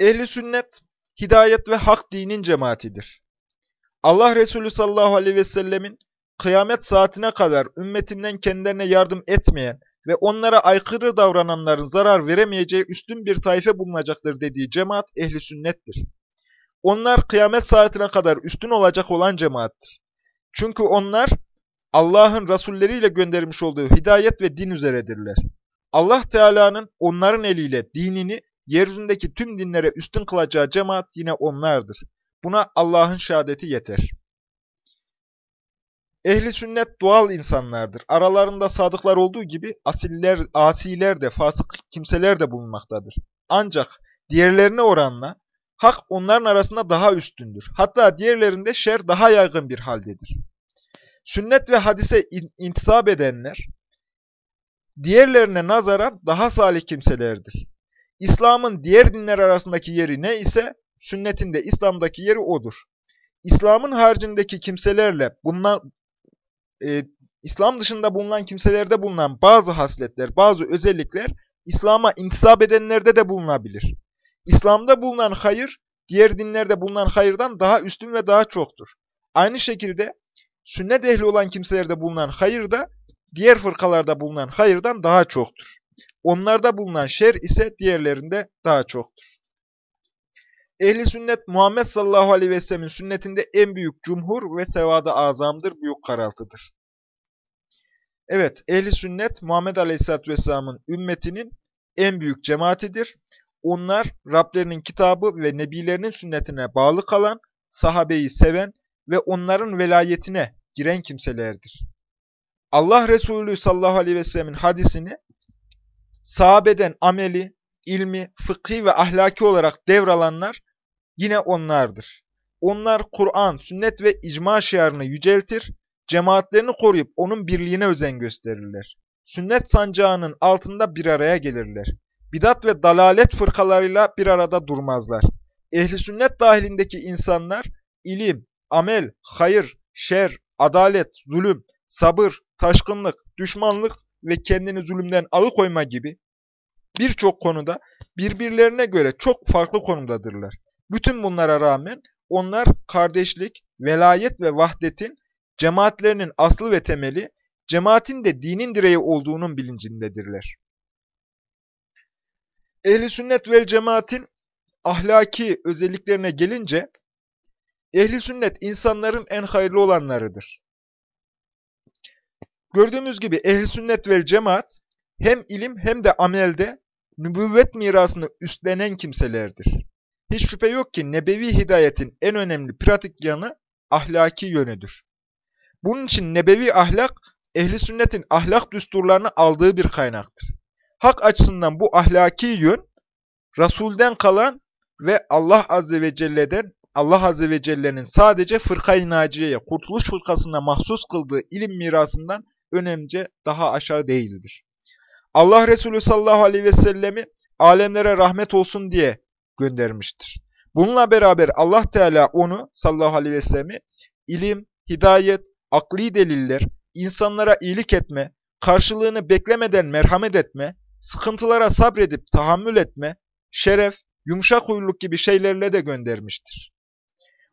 Ehli sünnet, hidayet ve hak dinin cemaatidir. Allah Resulü sallallahu aleyhi ve sellemin kıyamet saatine kadar ümmetimden kendilerine yardım etmeyen ve onlara aykırı davrananların zarar veremeyeceği üstün bir taife bulunacaktır dediği cemaat ehli sünnettir. Onlar kıyamet saatine kadar üstün olacak olan cemaattir. Çünkü onlar Allah'ın rasulleriyle göndermiş olduğu hidayet ve din üzeredirler. Allah Teala'nın onların eliyle dinini yeryüzündeki tüm dinlere üstün kılacağı cemaat yine onlardır. Buna Allah'ın şehadeti yeter. Ehli sünnet doğal insanlardır. Aralarında sadıklar olduğu gibi asiller, asiler de, fasık kimseler de bulunmaktadır. Ancak diğerlerine oranla hak onların arasında daha üstündür. Hatta diğerlerinde şer daha yaygın bir haldedir. Sünnet ve hadise intisap edenler, diğerlerine nazaran daha salih kimselerdir. İslam'ın diğer dinler arasındaki yeri ne ise sünnetin de İslam'daki yeri odur. İslam'ın haricindeki kimselerle bundan e, İslam dışında bulunan kimselerde bulunan bazı hasletler, bazı özellikler İslam'a intisap edenlerde de bulunabilir. İslam'da bulunan hayır, diğer dinlerde bulunan hayırdan daha üstün ve daha çoktur. Aynı şekilde sünnet ehli olan kimselerde bulunan hayır da diğer fırkalarda bulunan hayırdan daha çoktur. Onlarda bulunan şer ise diğerlerinde daha çoktur. Ehli sünnet Muhammed sallallahu aleyhi ve sellemin sünnetinde en büyük cumhur ve sevadı azamdır, büyük karaltıdır. Evet, ehli sünnet Muhammed aleyhisselatü vesselamın ümmetinin en büyük cemaatidir. Onlar Rablerinin kitabı ve nebilerinin sünnetine bağlı kalan, sahabeyi seven ve onların velayetine giren kimselerdir. Allah Resulü sallallahu aleyhi ve sellemin hadisini sahabeden ameli, ilmi, fıkhi ve ahlaki olarak devralanlar yine onlardır. Onlar Kur'an, sünnet ve icma şiarını yüceltir, cemaatlerini koruyup onun birliğine özen gösterirler. Sünnet sancağının altında bir araya gelirler. Bidat ve dalalet fırkalarıyla bir arada durmazlar. Ehli sünnet dahilindeki insanlar ilim, amel, hayır, şer, adalet, zulüm, sabır, taşkınlık, düşmanlık ve kendini zulümden alıkoyma gibi birçok konuda birbirlerine göre çok farklı konumdadırlar. Bütün bunlara rağmen onlar kardeşlik, velayet ve vahdetin cemaatlerinin aslı ve temeli, cemaatin de dinin direği olduğunun bilincindedirler. Ehli sünnet vel cemaatin ahlaki özelliklerine gelince, ehli sünnet insanların en hayırlı olanlarıdır. Gördüğümüz gibi ehli sünnet vel cemaat hem ilim hem de amelde nübüvvet mirasını üstlenen kimselerdir. Hiç şüphe yok ki nebevi hidayetin en önemli pratik yanı ahlaki yönüdür. Bunun için nebevi ahlak, ehli sünnetin ahlak düsturlarını aldığı bir kaynaktır. Hak açısından bu ahlaki yön, Resul'den kalan ve Allah Azze ve Celle'den, Allah Azze ve Celle'nin sadece fırkayı naciyeye, kurtuluş fırkasına mahsus kıldığı ilim mirasından önemce daha aşağı değildir. Allah Resulü sallallahu aleyhi ve sellemi alemlere rahmet olsun diye göndermiştir. Bununla beraber Allah Teala onu sallallahu aleyhi ve sellemi ilim, hidayet, akli deliller, insanlara iyilik etme, karşılığını beklemeden merhamet etme, sıkıntılara sabredip tahammül etme, şeref, yumuşak huyluluk gibi şeylerle de göndermiştir.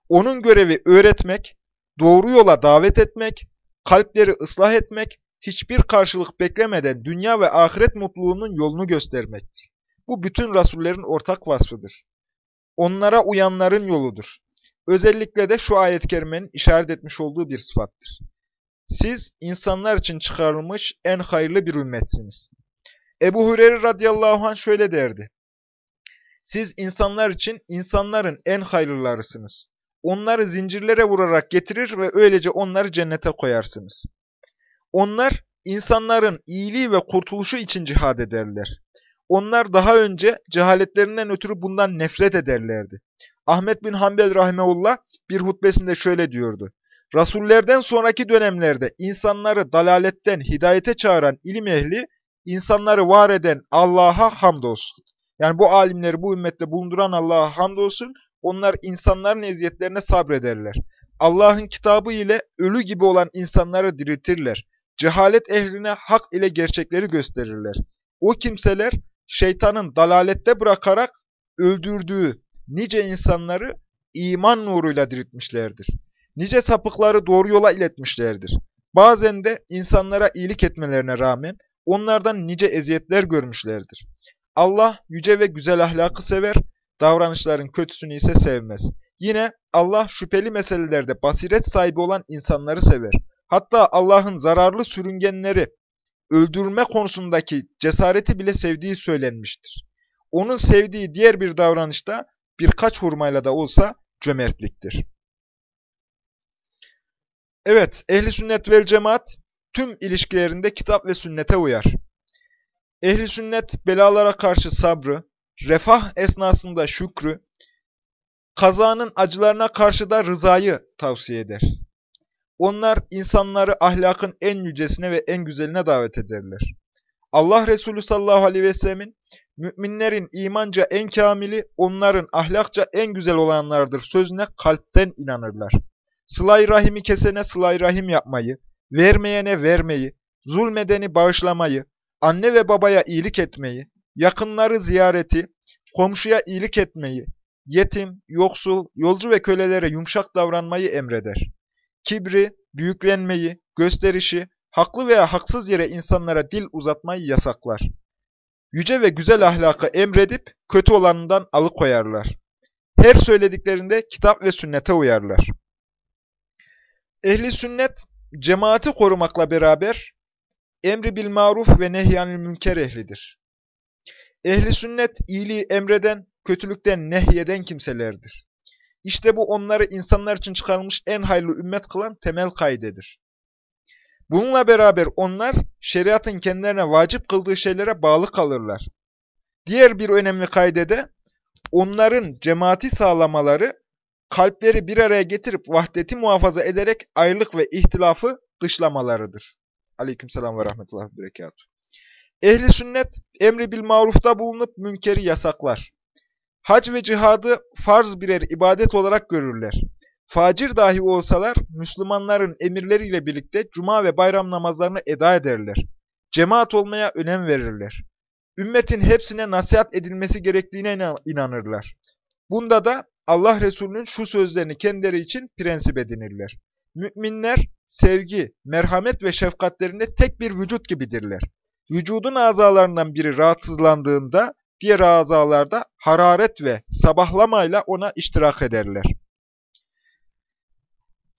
Onun görevi öğretmek, doğru yola davet etmek, kalpleri ıslah etmek, hiçbir karşılık beklemeden dünya ve ahiret mutluluğunun yolunu göstermektir. Bu bütün rasullerin ortak vasfıdır. Onlara uyanların yoludur. Özellikle de şu ayet-i kerimenin işaret etmiş olduğu bir sıfattır. Siz insanlar için çıkarılmış en hayırlı bir ümmetsiniz. Ebu Hureyre radıyallahu anh şöyle derdi. Siz insanlar için insanların en hayırlılarısınız. Onları zincirlere vurarak getirir ve öylece onları cennete koyarsınız. Onlar insanların iyiliği ve kurtuluşu için cihad ederler. Onlar daha önce cehaletlerinden ötürü bundan nefret ederlerdi. Ahmet bin Hanbel rahimeullah bir hutbesinde şöyle diyordu. Rasullerden sonraki dönemlerde insanları dalaletten hidayete çağıran ilim ehli, insanları var eden Allah'a hamdolsun. Yani bu alimleri bu ümmette bulunduran Allah'a hamdolsun, onlar insanların eziyetlerine sabrederler. Allah'ın kitabı ile ölü gibi olan insanları diriltirler. Cehalet ehline hak ile gerçekleri gösterirler. O kimseler şeytanın dalalette bırakarak öldürdüğü nice insanları iman nuruyla diriltmişlerdir. Nice sapıkları doğru yola iletmişlerdir. Bazen de insanlara iyilik etmelerine rağmen onlardan nice eziyetler görmüşlerdir. Allah yüce ve güzel ahlakı sever, davranışların kötüsünü ise sevmez. Yine Allah şüpheli meselelerde basiret sahibi olan insanları sever. Hatta Allah'ın zararlı sürüngenleri öldürme konusundaki cesareti bile sevdiği söylenmiştir. Onun sevdiği diğer bir davranışta birkaç hurmayla da olsa cömertliktir. Evet, ehli sünnet vel cemaat tüm ilişkilerinde kitap ve sünnete uyar. Ehli sünnet belalara karşı sabrı, refah esnasında şükrü, kazanın acılarına karşı da rızayı tavsiye eder. Onlar insanları ahlakın en yücesine ve en güzeline davet ederler. Allah Resulü sallallahu aleyhi ve sellemin müminlerin imanca en kamili, onların ahlakça en güzel olanlardır sözüne kalpten inanırlar. Sılay rahimi kesene sılay rahim yapmayı, vermeyene vermeyi, zulmedeni bağışlamayı, anne ve babaya iyilik etmeyi, yakınları ziyareti, komşuya iyilik etmeyi, yetim, yoksul, yolcu ve kölelere yumuşak davranmayı emreder. Kibri, büyüklenmeyi, gösterişi, haklı veya haksız yere insanlara dil uzatmayı yasaklar. yüce ve güzel ahlakı emredip kötü olanından alıkoyarlar. Her söylediklerinde kitap ve sünnete uyarlar. Ehli sünnet, cemaati korumakla beraber emri bil maruf ve nehyanil münker ehlidir. Ehli sünnet, iyiliği emreden, kötülükten nehyeden kimselerdir. İşte bu onları insanlar için çıkarılmış en hayırlı ümmet kılan temel kaidedir. Bununla beraber onlar şeriatın kendilerine vacip kıldığı şeylere bağlı kalırlar. Diğer bir önemli kaidede onların cemaati sağlamaları kalpleri bir araya getirip vahdeti muhafaza ederek ayrılık ve ihtilafı dışlamalarıdır. Aleykümselam ve rahmetullah ve berekatuhu. Ehli sünnet emri bil marufta bulunup münkeri yasaklar. Hac ve cihadı farz birer ibadet olarak görürler. Facir dahi olsalar Müslümanların emirleriyle birlikte cuma ve bayram namazlarını eda ederler. Cemaat olmaya önem verirler. Ümmetin hepsine nasihat edilmesi gerektiğine inanırlar. Bunda da Allah Resulü'nün şu sözlerini kendileri için prensip edinirler. Müminler sevgi, merhamet ve şefkatlerinde tek bir vücut gibidirler. Vücudun azalarından biri rahatsızlandığında diğer azalarda hararet ve sabahlamayla ona iştirak ederler.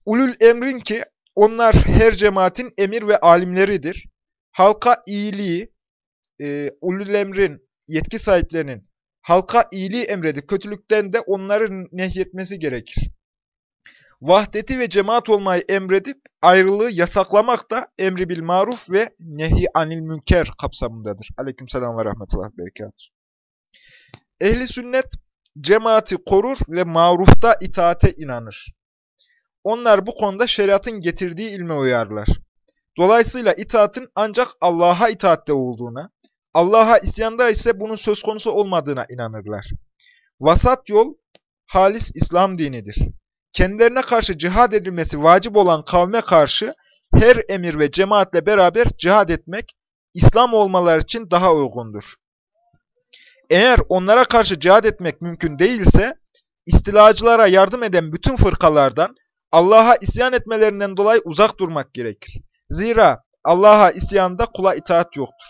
Ulul emrin ki onlar her cemaatin emir ve alimleridir. Halka iyiliği, e, ulul emrin yetki sahiplerinin halka iyiliği emredip kötülükten de onları nehyetmesi gerekir. Vahdeti ve cemaat olmayı emredip ayrılığı yasaklamak da emri bil maruf ve nehi anil münker kapsamındadır. Aleykümselam ve rahmetullah berekat. Ehli sünnet cemaati korur ve marufta itaate inanır. Onlar bu konuda şeriatın getirdiği ilme uyarlar. Dolayısıyla itaatın ancak Allah'a itaatte olduğuna, Allah'a isyanda ise bunun söz konusu olmadığına inanırlar. Vasat yol, halis İslam dinidir. Kendilerine karşı cihad edilmesi vacip olan kavme karşı her emir ve cemaatle beraber cihad etmek, İslam olmaları için daha uygundur. Eğer onlara karşı cihad etmek mümkün değilse, istilacılara yardım eden bütün fırkalardan Allah'a isyan etmelerinden dolayı uzak durmak gerekir. Zira Allah'a isyanda kula itaat yoktur.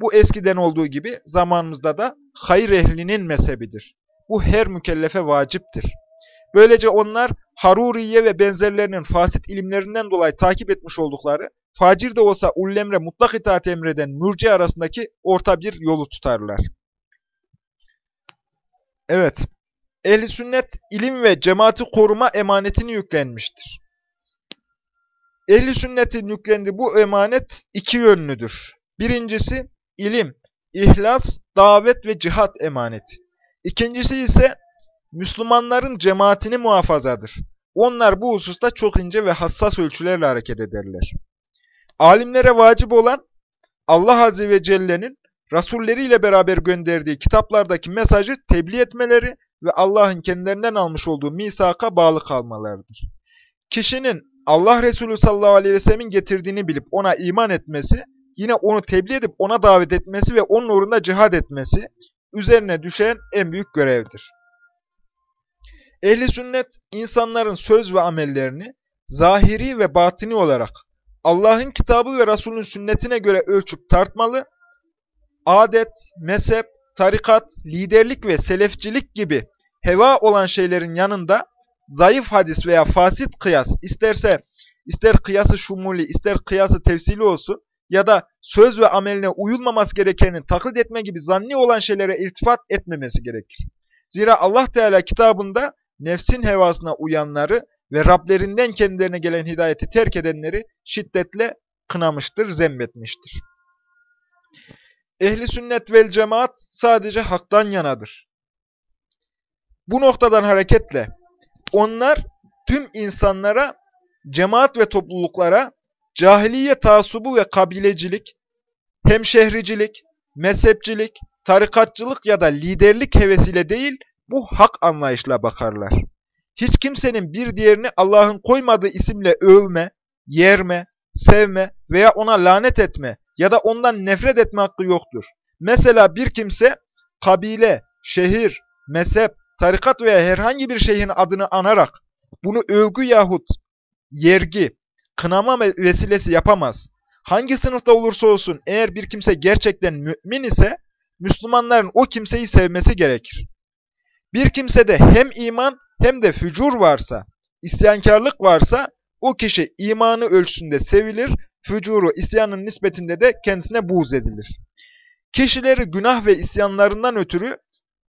Bu eskiden olduğu gibi zamanımızda da hayır ehlinin mezhebidir. Bu her mükellefe vaciptir. Böylece onlar Haruriye ve benzerlerinin fasit ilimlerinden dolayı takip etmiş oldukları, facir de olsa ullemre mutlak itaat emreden mürci arasındaki orta bir yolu tutarlar. Evet, ehli sünnet ilim ve cemaati koruma emanetini yüklenmiştir. Ehli sünnetin yüklendiği bu emanet iki yönlüdür. Birincisi ilim, ihlas, davet ve cihat emaneti. İkincisi ise Müslümanların cemaatini muhafazadır. Onlar bu hususta çok ince ve hassas ölçülerle hareket ederler. Alimlere vacip olan Allah Azze ve Celle'nin Rasulleriyle beraber gönderdiği kitaplardaki mesajı tebliğ etmeleri ve Allah'ın kendilerinden almış olduğu misaka bağlı kalmalarıdır. Kişinin Allah Resulü sallallahu aleyhi ve sellemin getirdiğini bilip ona iman etmesi, yine onu tebliğ edip ona davet etmesi ve onun uğrunda cihad etmesi üzerine düşen en büyük görevdir. Ehli sünnet insanların söz ve amellerini zahiri ve batini olarak Allah'ın kitabı ve Resulünün sünnetine göre ölçüp tartmalı, adet, mezhep, tarikat, liderlik ve selefcilik gibi heva olan şeylerin yanında zayıf hadis veya fasit kıyas isterse ister kıyası şumuli ister kıyası tefsili olsun ya da söz ve ameline uyulmaması gerekenin taklit etme gibi zanni olan şeylere iltifat etmemesi gerekir. Zira Allah Teala kitabında nefsin hevasına uyanları ve Rablerinden kendilerine gelen hidayeti terk edenleri şiddetle kınamıştır, zemmetmiştir. Ehli sünnet vel cemaat sadece haktan yanadır. Bu noktadan hareketle onlar tüm insanlara, cemaat ve topluluklara cahiliye taasubu ve kabilecilik, hemşehricilik, mezhepçilik, tarikatçılık ya da liderlik hevesiyle değil, bu hak anlayışla bakarlar. Hiç kimsenin bir diğerini Allah'ın koymadığı isimle övme, yerme, sevme veya ona lanet etme ya da ondan nefret etme hakkı yoktur. Mesela bir kimse kabile, şehir, mezhep, tarikat veya herhangi bir şeyhin adını anarak bunu övgü yahut yergi, kınama vesilesi yapamaz. Hangi sınıfta olursa olsun eğer bir kimse gerçekten mümin ise Müslümanların o kimseyi sevmesi gerekir. Bir kimsede hem iman hem de fücur varsa, isyankarlık varsa o kişi imanı ölçüsünde sevilir, fücuru isyanın nispetinde de kendisine buğz edilir. Kişileri günah ve isyanlarından ötürü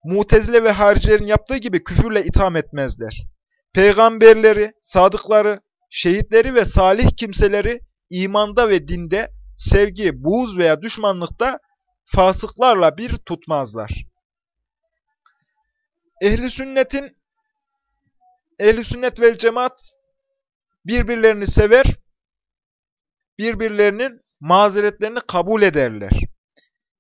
Mutezile ve haricilerin yaptığı gibi küfürle itham etmezler. Peygamberleri, sadıkları, şehitleri ve salih kimseleri imanda ve dinde, sevgi, buğz veya düşmanlıkta fasıklarla bir tutmazlar. Ehli sünnetin ehli sünnet vel cemaat birbirlerini sever, birbirlerinin mazeretlerini kabul ederler.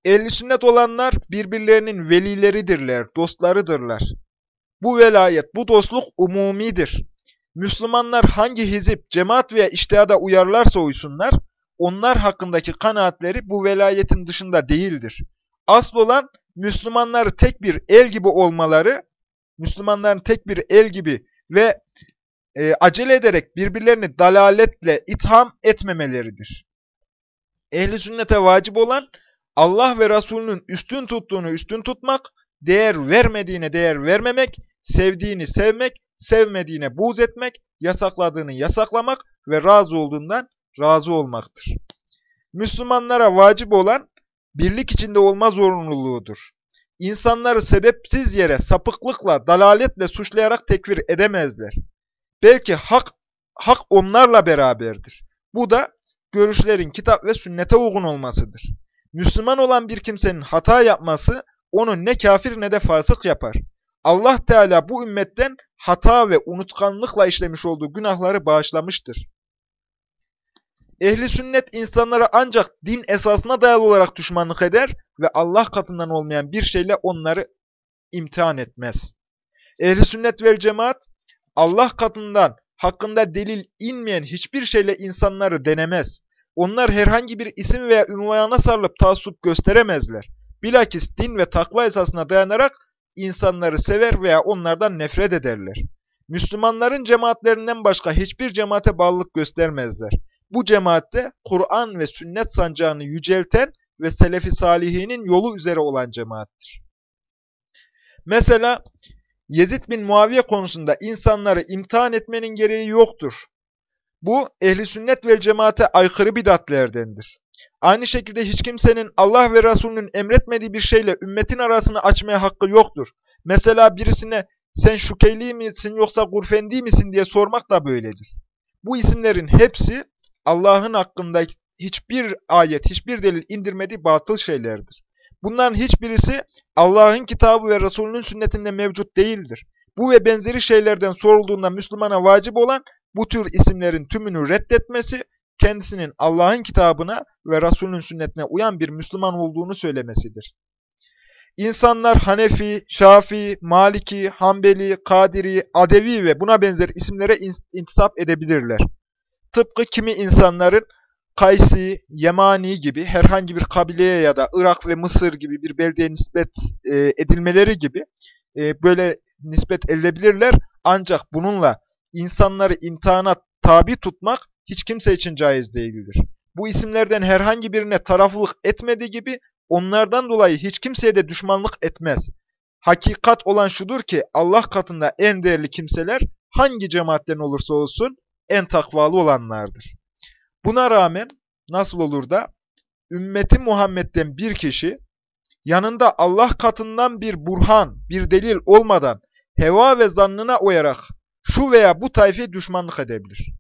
Ehli sünnet olanlar birbirlerinin velileridirler, dostlarıdırlar. Bu velayet, bu dostluk umumidir. Müslümanlar hangi hizip, cemaat veya iştihada uyarlarsa uysunlar, onlar hakkındaki kanaatleri bu velayetin dışında değildir. Asıl olan Müslümanları tek bir el gibi olmaları, Müslümanların tek bir el gibi ve e, acele ederek birbirlerini dalaletle itham etmemeleridir. Ehli sünnete vacip olan Allah ve Resulünün üstün tuttuğunu üstün tutmak, değer vermediğine değer vermemek, sevdiğini sevmek, sevmediğine buğz etmek, yasakladığını yasaklamak ve razı olduğundan razı olmaktır. Müslümanlara vacip olan birlik içinde olma zorunluluğudur. İnsanları sebepsiz yere sapıklıkla, dalaletle suçlayarak tekfir edemezler. Belki hak, hak onlarla beraberdir. Bu da görüşlerin kitap ve sünnete uygun olmasıdır. Müslüman olan bir kimsenin hata yapması onu ne kafir ne de fasık yapar. Allah Teala bu ümmetten hata ve unutkanlıkla işlemiş olduğu günahları bağışlamıştır. Ehli sünnet insanlara ancak din esasına dayalı olarak düşmanlık eder ve Allah katından olmayan bir şeyle onları imtihan etmez. Ehli sünnet vel cemaat Allah katından hakkında delil inmeyen hiçbir şeyle insanları denemez. Onlar herhangi bir isim veya ünvana sarılıp taassup gösteremezler. Bilakis din ve takva esasına dayanarak insanları sever veya onlardan nefret ederler. Müslümanların cemaatlerinden başka hiçbir cemaate bağlılık göstermezler. Bu cemaatte Kur'an ve sünnet sancağını yücelten ve selefi salihinin yolu üzere olan cemaattir. Mesela Yezid bin Muaviye konusunda insanları imtihan etmenin gereği yoktur. Bu ehli sünnet ve cemaate aykırı bidatlerdendir. Aynı şekilde hiç kimsenin Allah ve Resulünün emretmediği bir şeyle ümmetin arasını açmaya hakkı yoktur. Mesela birisine sen şükeyli misin yoksa gurfendi misin diye sormak da böyledir. Bu isimlerin hepsi Allah'ın hakkında hiçbir ayet, hiçbir delil indirmediği batıl şeylerdir. Bunların hiçbirisi Allah'ın kitabı ve Resulünün sünnetinde mevcut değildir. Bu ve benzeri şeylerden sorulduğunda Müslümana vacip olan bu tür isimlerin tümünü reddetmesi, kendisinin Allah'ın kitabına ve Resulünün sünnetine uyan bir Müslüman olduğunu söylemesidir. İnsanlar Hanefi, Şafii, Maliki, Hanbeli, Kadiri, Adevi ve buna benzer isimlere intisap edebilirler. Tıpkı kimi insanların Kaysi, Yemani gibi herhangi bir kabileye ya da Irak ve Mısır gibi bir beldeye nispet e, edilmeleri gibi e, böyle nispet edilebilirler. Ancak bununla insanları imtihana tabi tutmak hiç kimse için caiz değildir. Bu isimlerden herhangi birine taraflılık etmediği gibi onlardan dolayı hiç kimseye de düşmanlık etmez. Hakikat olan şudur ki Allah katında en değerli kimseler hangi cemaatten olursa olsun en takvalı olanlardır. Buna rağmen nasıl olur da ümmeti Muhammed'den bir kişi yanında Allah katından bir burhan, bir delil olmadan heva ve zannına uyarak şu veya bu tayfe düşmanlık edebilir.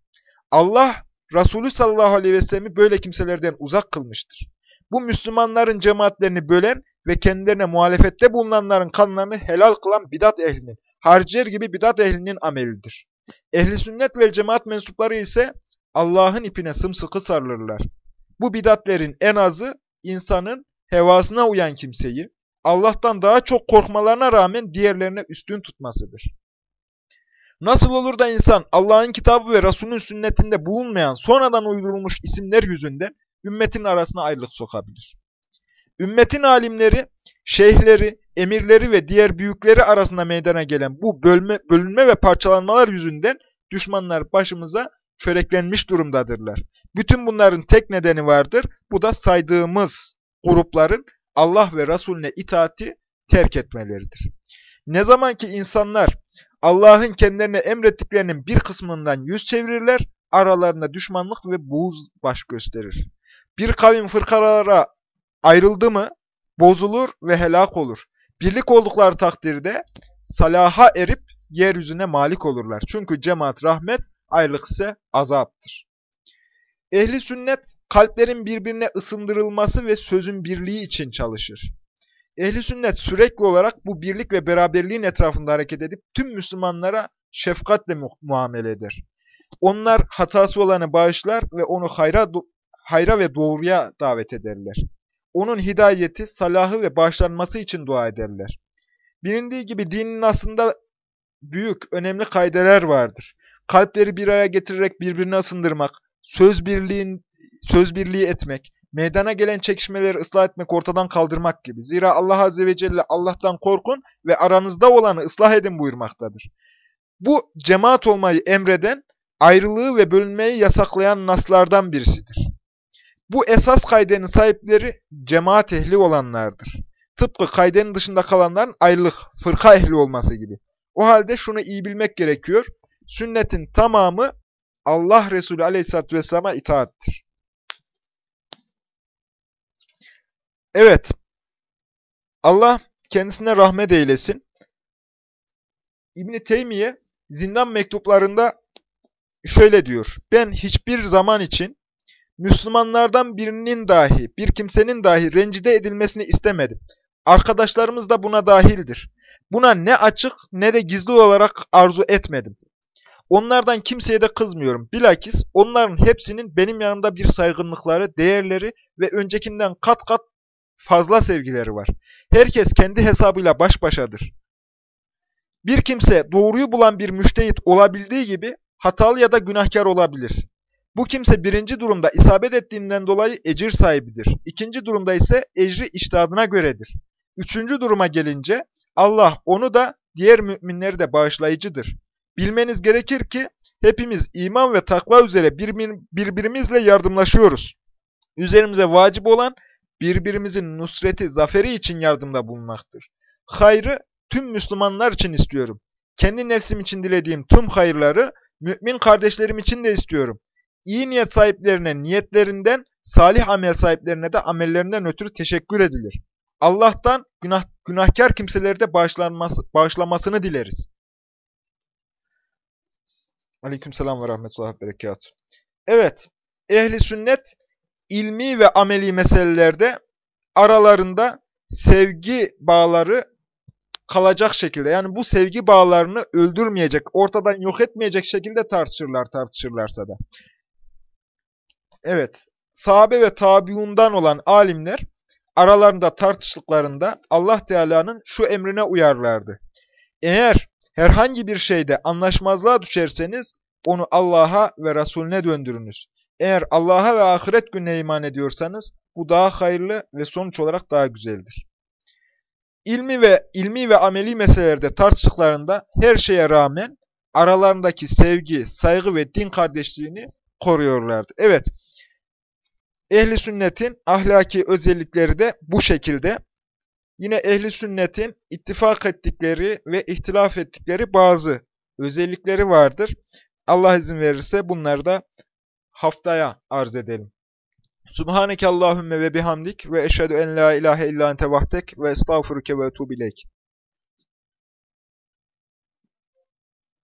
Allah Resulü sallallahu aleyhi ve sellemi böyle kimselerden uzak kılmıştır. Bu Müslümanların cemaatlerini bölen ve kendilerine muhalefette bulunanların kanlarını helal kılan bidat ehlinin, harciyer gibi bidat ehlinin amelidir. Ehli sünnet ve cemaat mensupları ise Allah'ın ipine sımsıkı sarılırlar. Bu bidatlerin en azı insanın hevasına uyan kimseyi, Allah'tan daha çok korkmalarına rağmen diğerlerine üstün tutmasıdır. Nasıl olur da insan Allah'ın kitabı ve Resulünün sünnetinde bulunmayan sonradan uydurulmuş isimler yüzünden ümmetin arasına ayrılık sokabilir? Ümmetin alimleri, şeyhleri, emirleri ve diğer büyükleri arasında meydana gelen bu bölme, bölünme ve parçalanmalar yüzünden düşmanlar başımıza çöreklenmiş durumdadırlar. Bütün bunların tek nedeni vardır. Bu da saydığımız grupların Allah ve Resulüne itaati terk etmeleridir. Ne zaman ki insanlar Allah'ın kendilerine emrettiklerinin bir kısmından yüz çevirirler, aralarında düşmanlık ve buğz baş gösterir. Bir kavim fırkalara ayrıldı mı bozulur ve helak olur. Birlik oldukları takdirde salaha erip yeryüzüne malik olurlar. Çünkü cemaat rahmet, ayrılık ise azaptır. Ehli sünnet kalplerin birbirine ısındırılması ve sözün birliği için çalışır. Ehli sünnet sürekli olarak bu birlik ve beraberliğin etrafında hareket edip tüm Müslümanlara şefkatle mu muamele eder. Onlar hatası olanı bağışlar ve onu hayra, hayra ve doğruya davet ederler. Onun hidayeti, salahı ve bağışlanması için dua ederler. Bilindiği gibi dinin aslında büyük, önemli kaydeler vardır. Kalpleri bir araya getirerek birbirine ısındırmak, söz birliğin söz birliği etmek, meydana gelen çekişmeleri ıslah etmek, ortadan kaldırmak gibi. Zira Allah Azze ve Celle Allah'tan korkun ve aranızda olanı ıslah edin buyurmaktadır. Bu cemaat olmayı emreden, ayrılığı ve bölünmeyi yasaklayan naslardan birisidir. Bu esas kaydenin sahipleri cemaat ehli olanlardır. Tıpkı kaydenin dışında kalanların ayrılık, fırka ehli olması gibi. O halde şunu iyi bilmek gerekiyor. Sünnetin tamamı Allah Resulü Aleyhisselatü Vesselam'a itaattir. Evet, Allah kendisine rahmet eylesin. İbn-i Teymiye zindan mektuplarında şöyle diyor. Ben hiçbir zaman için Müslümanlardan birinin dahi, bir kimsenin dahi rencide edilmesini istemedim. Arkadaşlarımız da buna dahildir. Buna ne açık ne de gizli olarak arzu etmedim. Onlardan kimseye de kızmıyorum. Bilakis onların hepsinin benim yanımda bir saygınlıkları, değerleri ve öncekinden kat kat fazla sevgileri var. Herkes kendi hesabıyla baş başadır. Bir kimse doğruyu bulan bir müştehit olabildiği gibi hatalı ya da günahkar olabilir. Bu kimse birinci durumda isabet ettiğinden dolayı ecir sahibidir. İkinci durumda ise ecri iştihadına göredir. Üçüncü duruma gelince Allah onu da diğer müminleri de bağışlayıcıdır. Bilmeniz gerekir ki hepimiz iman ve takva üzere birbirimizle yardımlaşıyoruz. Üzerimize vacip olan birbirimizin nusreti, zaferi için yardımda bulunmaktır. Hayrı tüm Müslümanlar için istiyorum. Kendi nefsim için dilediğim tüm hayırları mümin kardeşlerim için de istiyorum. İyi niyet sahiplerine niyetlerinden, salih amel sahiplerine de amellerinden ötürü teşekkür edilir. Allah'tan günah, günahkar kimseleri de bağışlanması, bağışlamasını dileriz. Aleykümselam ve rahmetullah berekat. Evet, ehli sünnet ilmi ve ameli meselelerde aralarında sevgi bağları kalacak şekilde yani bu sevgi bağlarını öldürmeyecek, ortadan yok etmeyecek şekilde tartışırlar tartışırlarsa da. Evet, sahabe ve tabiundan olan alimler aralarında tartıştıklarında Allah Teala'nın şu emrine uyarlardı. Eğer herhangi bir şeyde anlaşmazlığa düşerseniz onu Allah'a ve Resulüne döndürünüz. Eğer Allah'a ve ahiret gününe iman ediyorsanız bu daha hayırlı ve sonuç olarak daha güzeldir. İlmi ve ilmi ve ameli meselelerde tartıştıklarında her şeye rağmen aralarındaki sevgi, saygı ve din kardeşliğini koruyorlardı. Evet, ehli sünnetin ahlaki özellikleri de bu şekilde. Yine ehli sünnetin ittifak ettikleri ve ihtilaf ettikleri bazı özellikleri vardır. Allah izin verirse bunları da haftaya arz edelim. Subhaneke Allahümme ve bihamdik ve eşhedü en la ilahe illa ente vahdek ve estağfuruke ve etubileyk.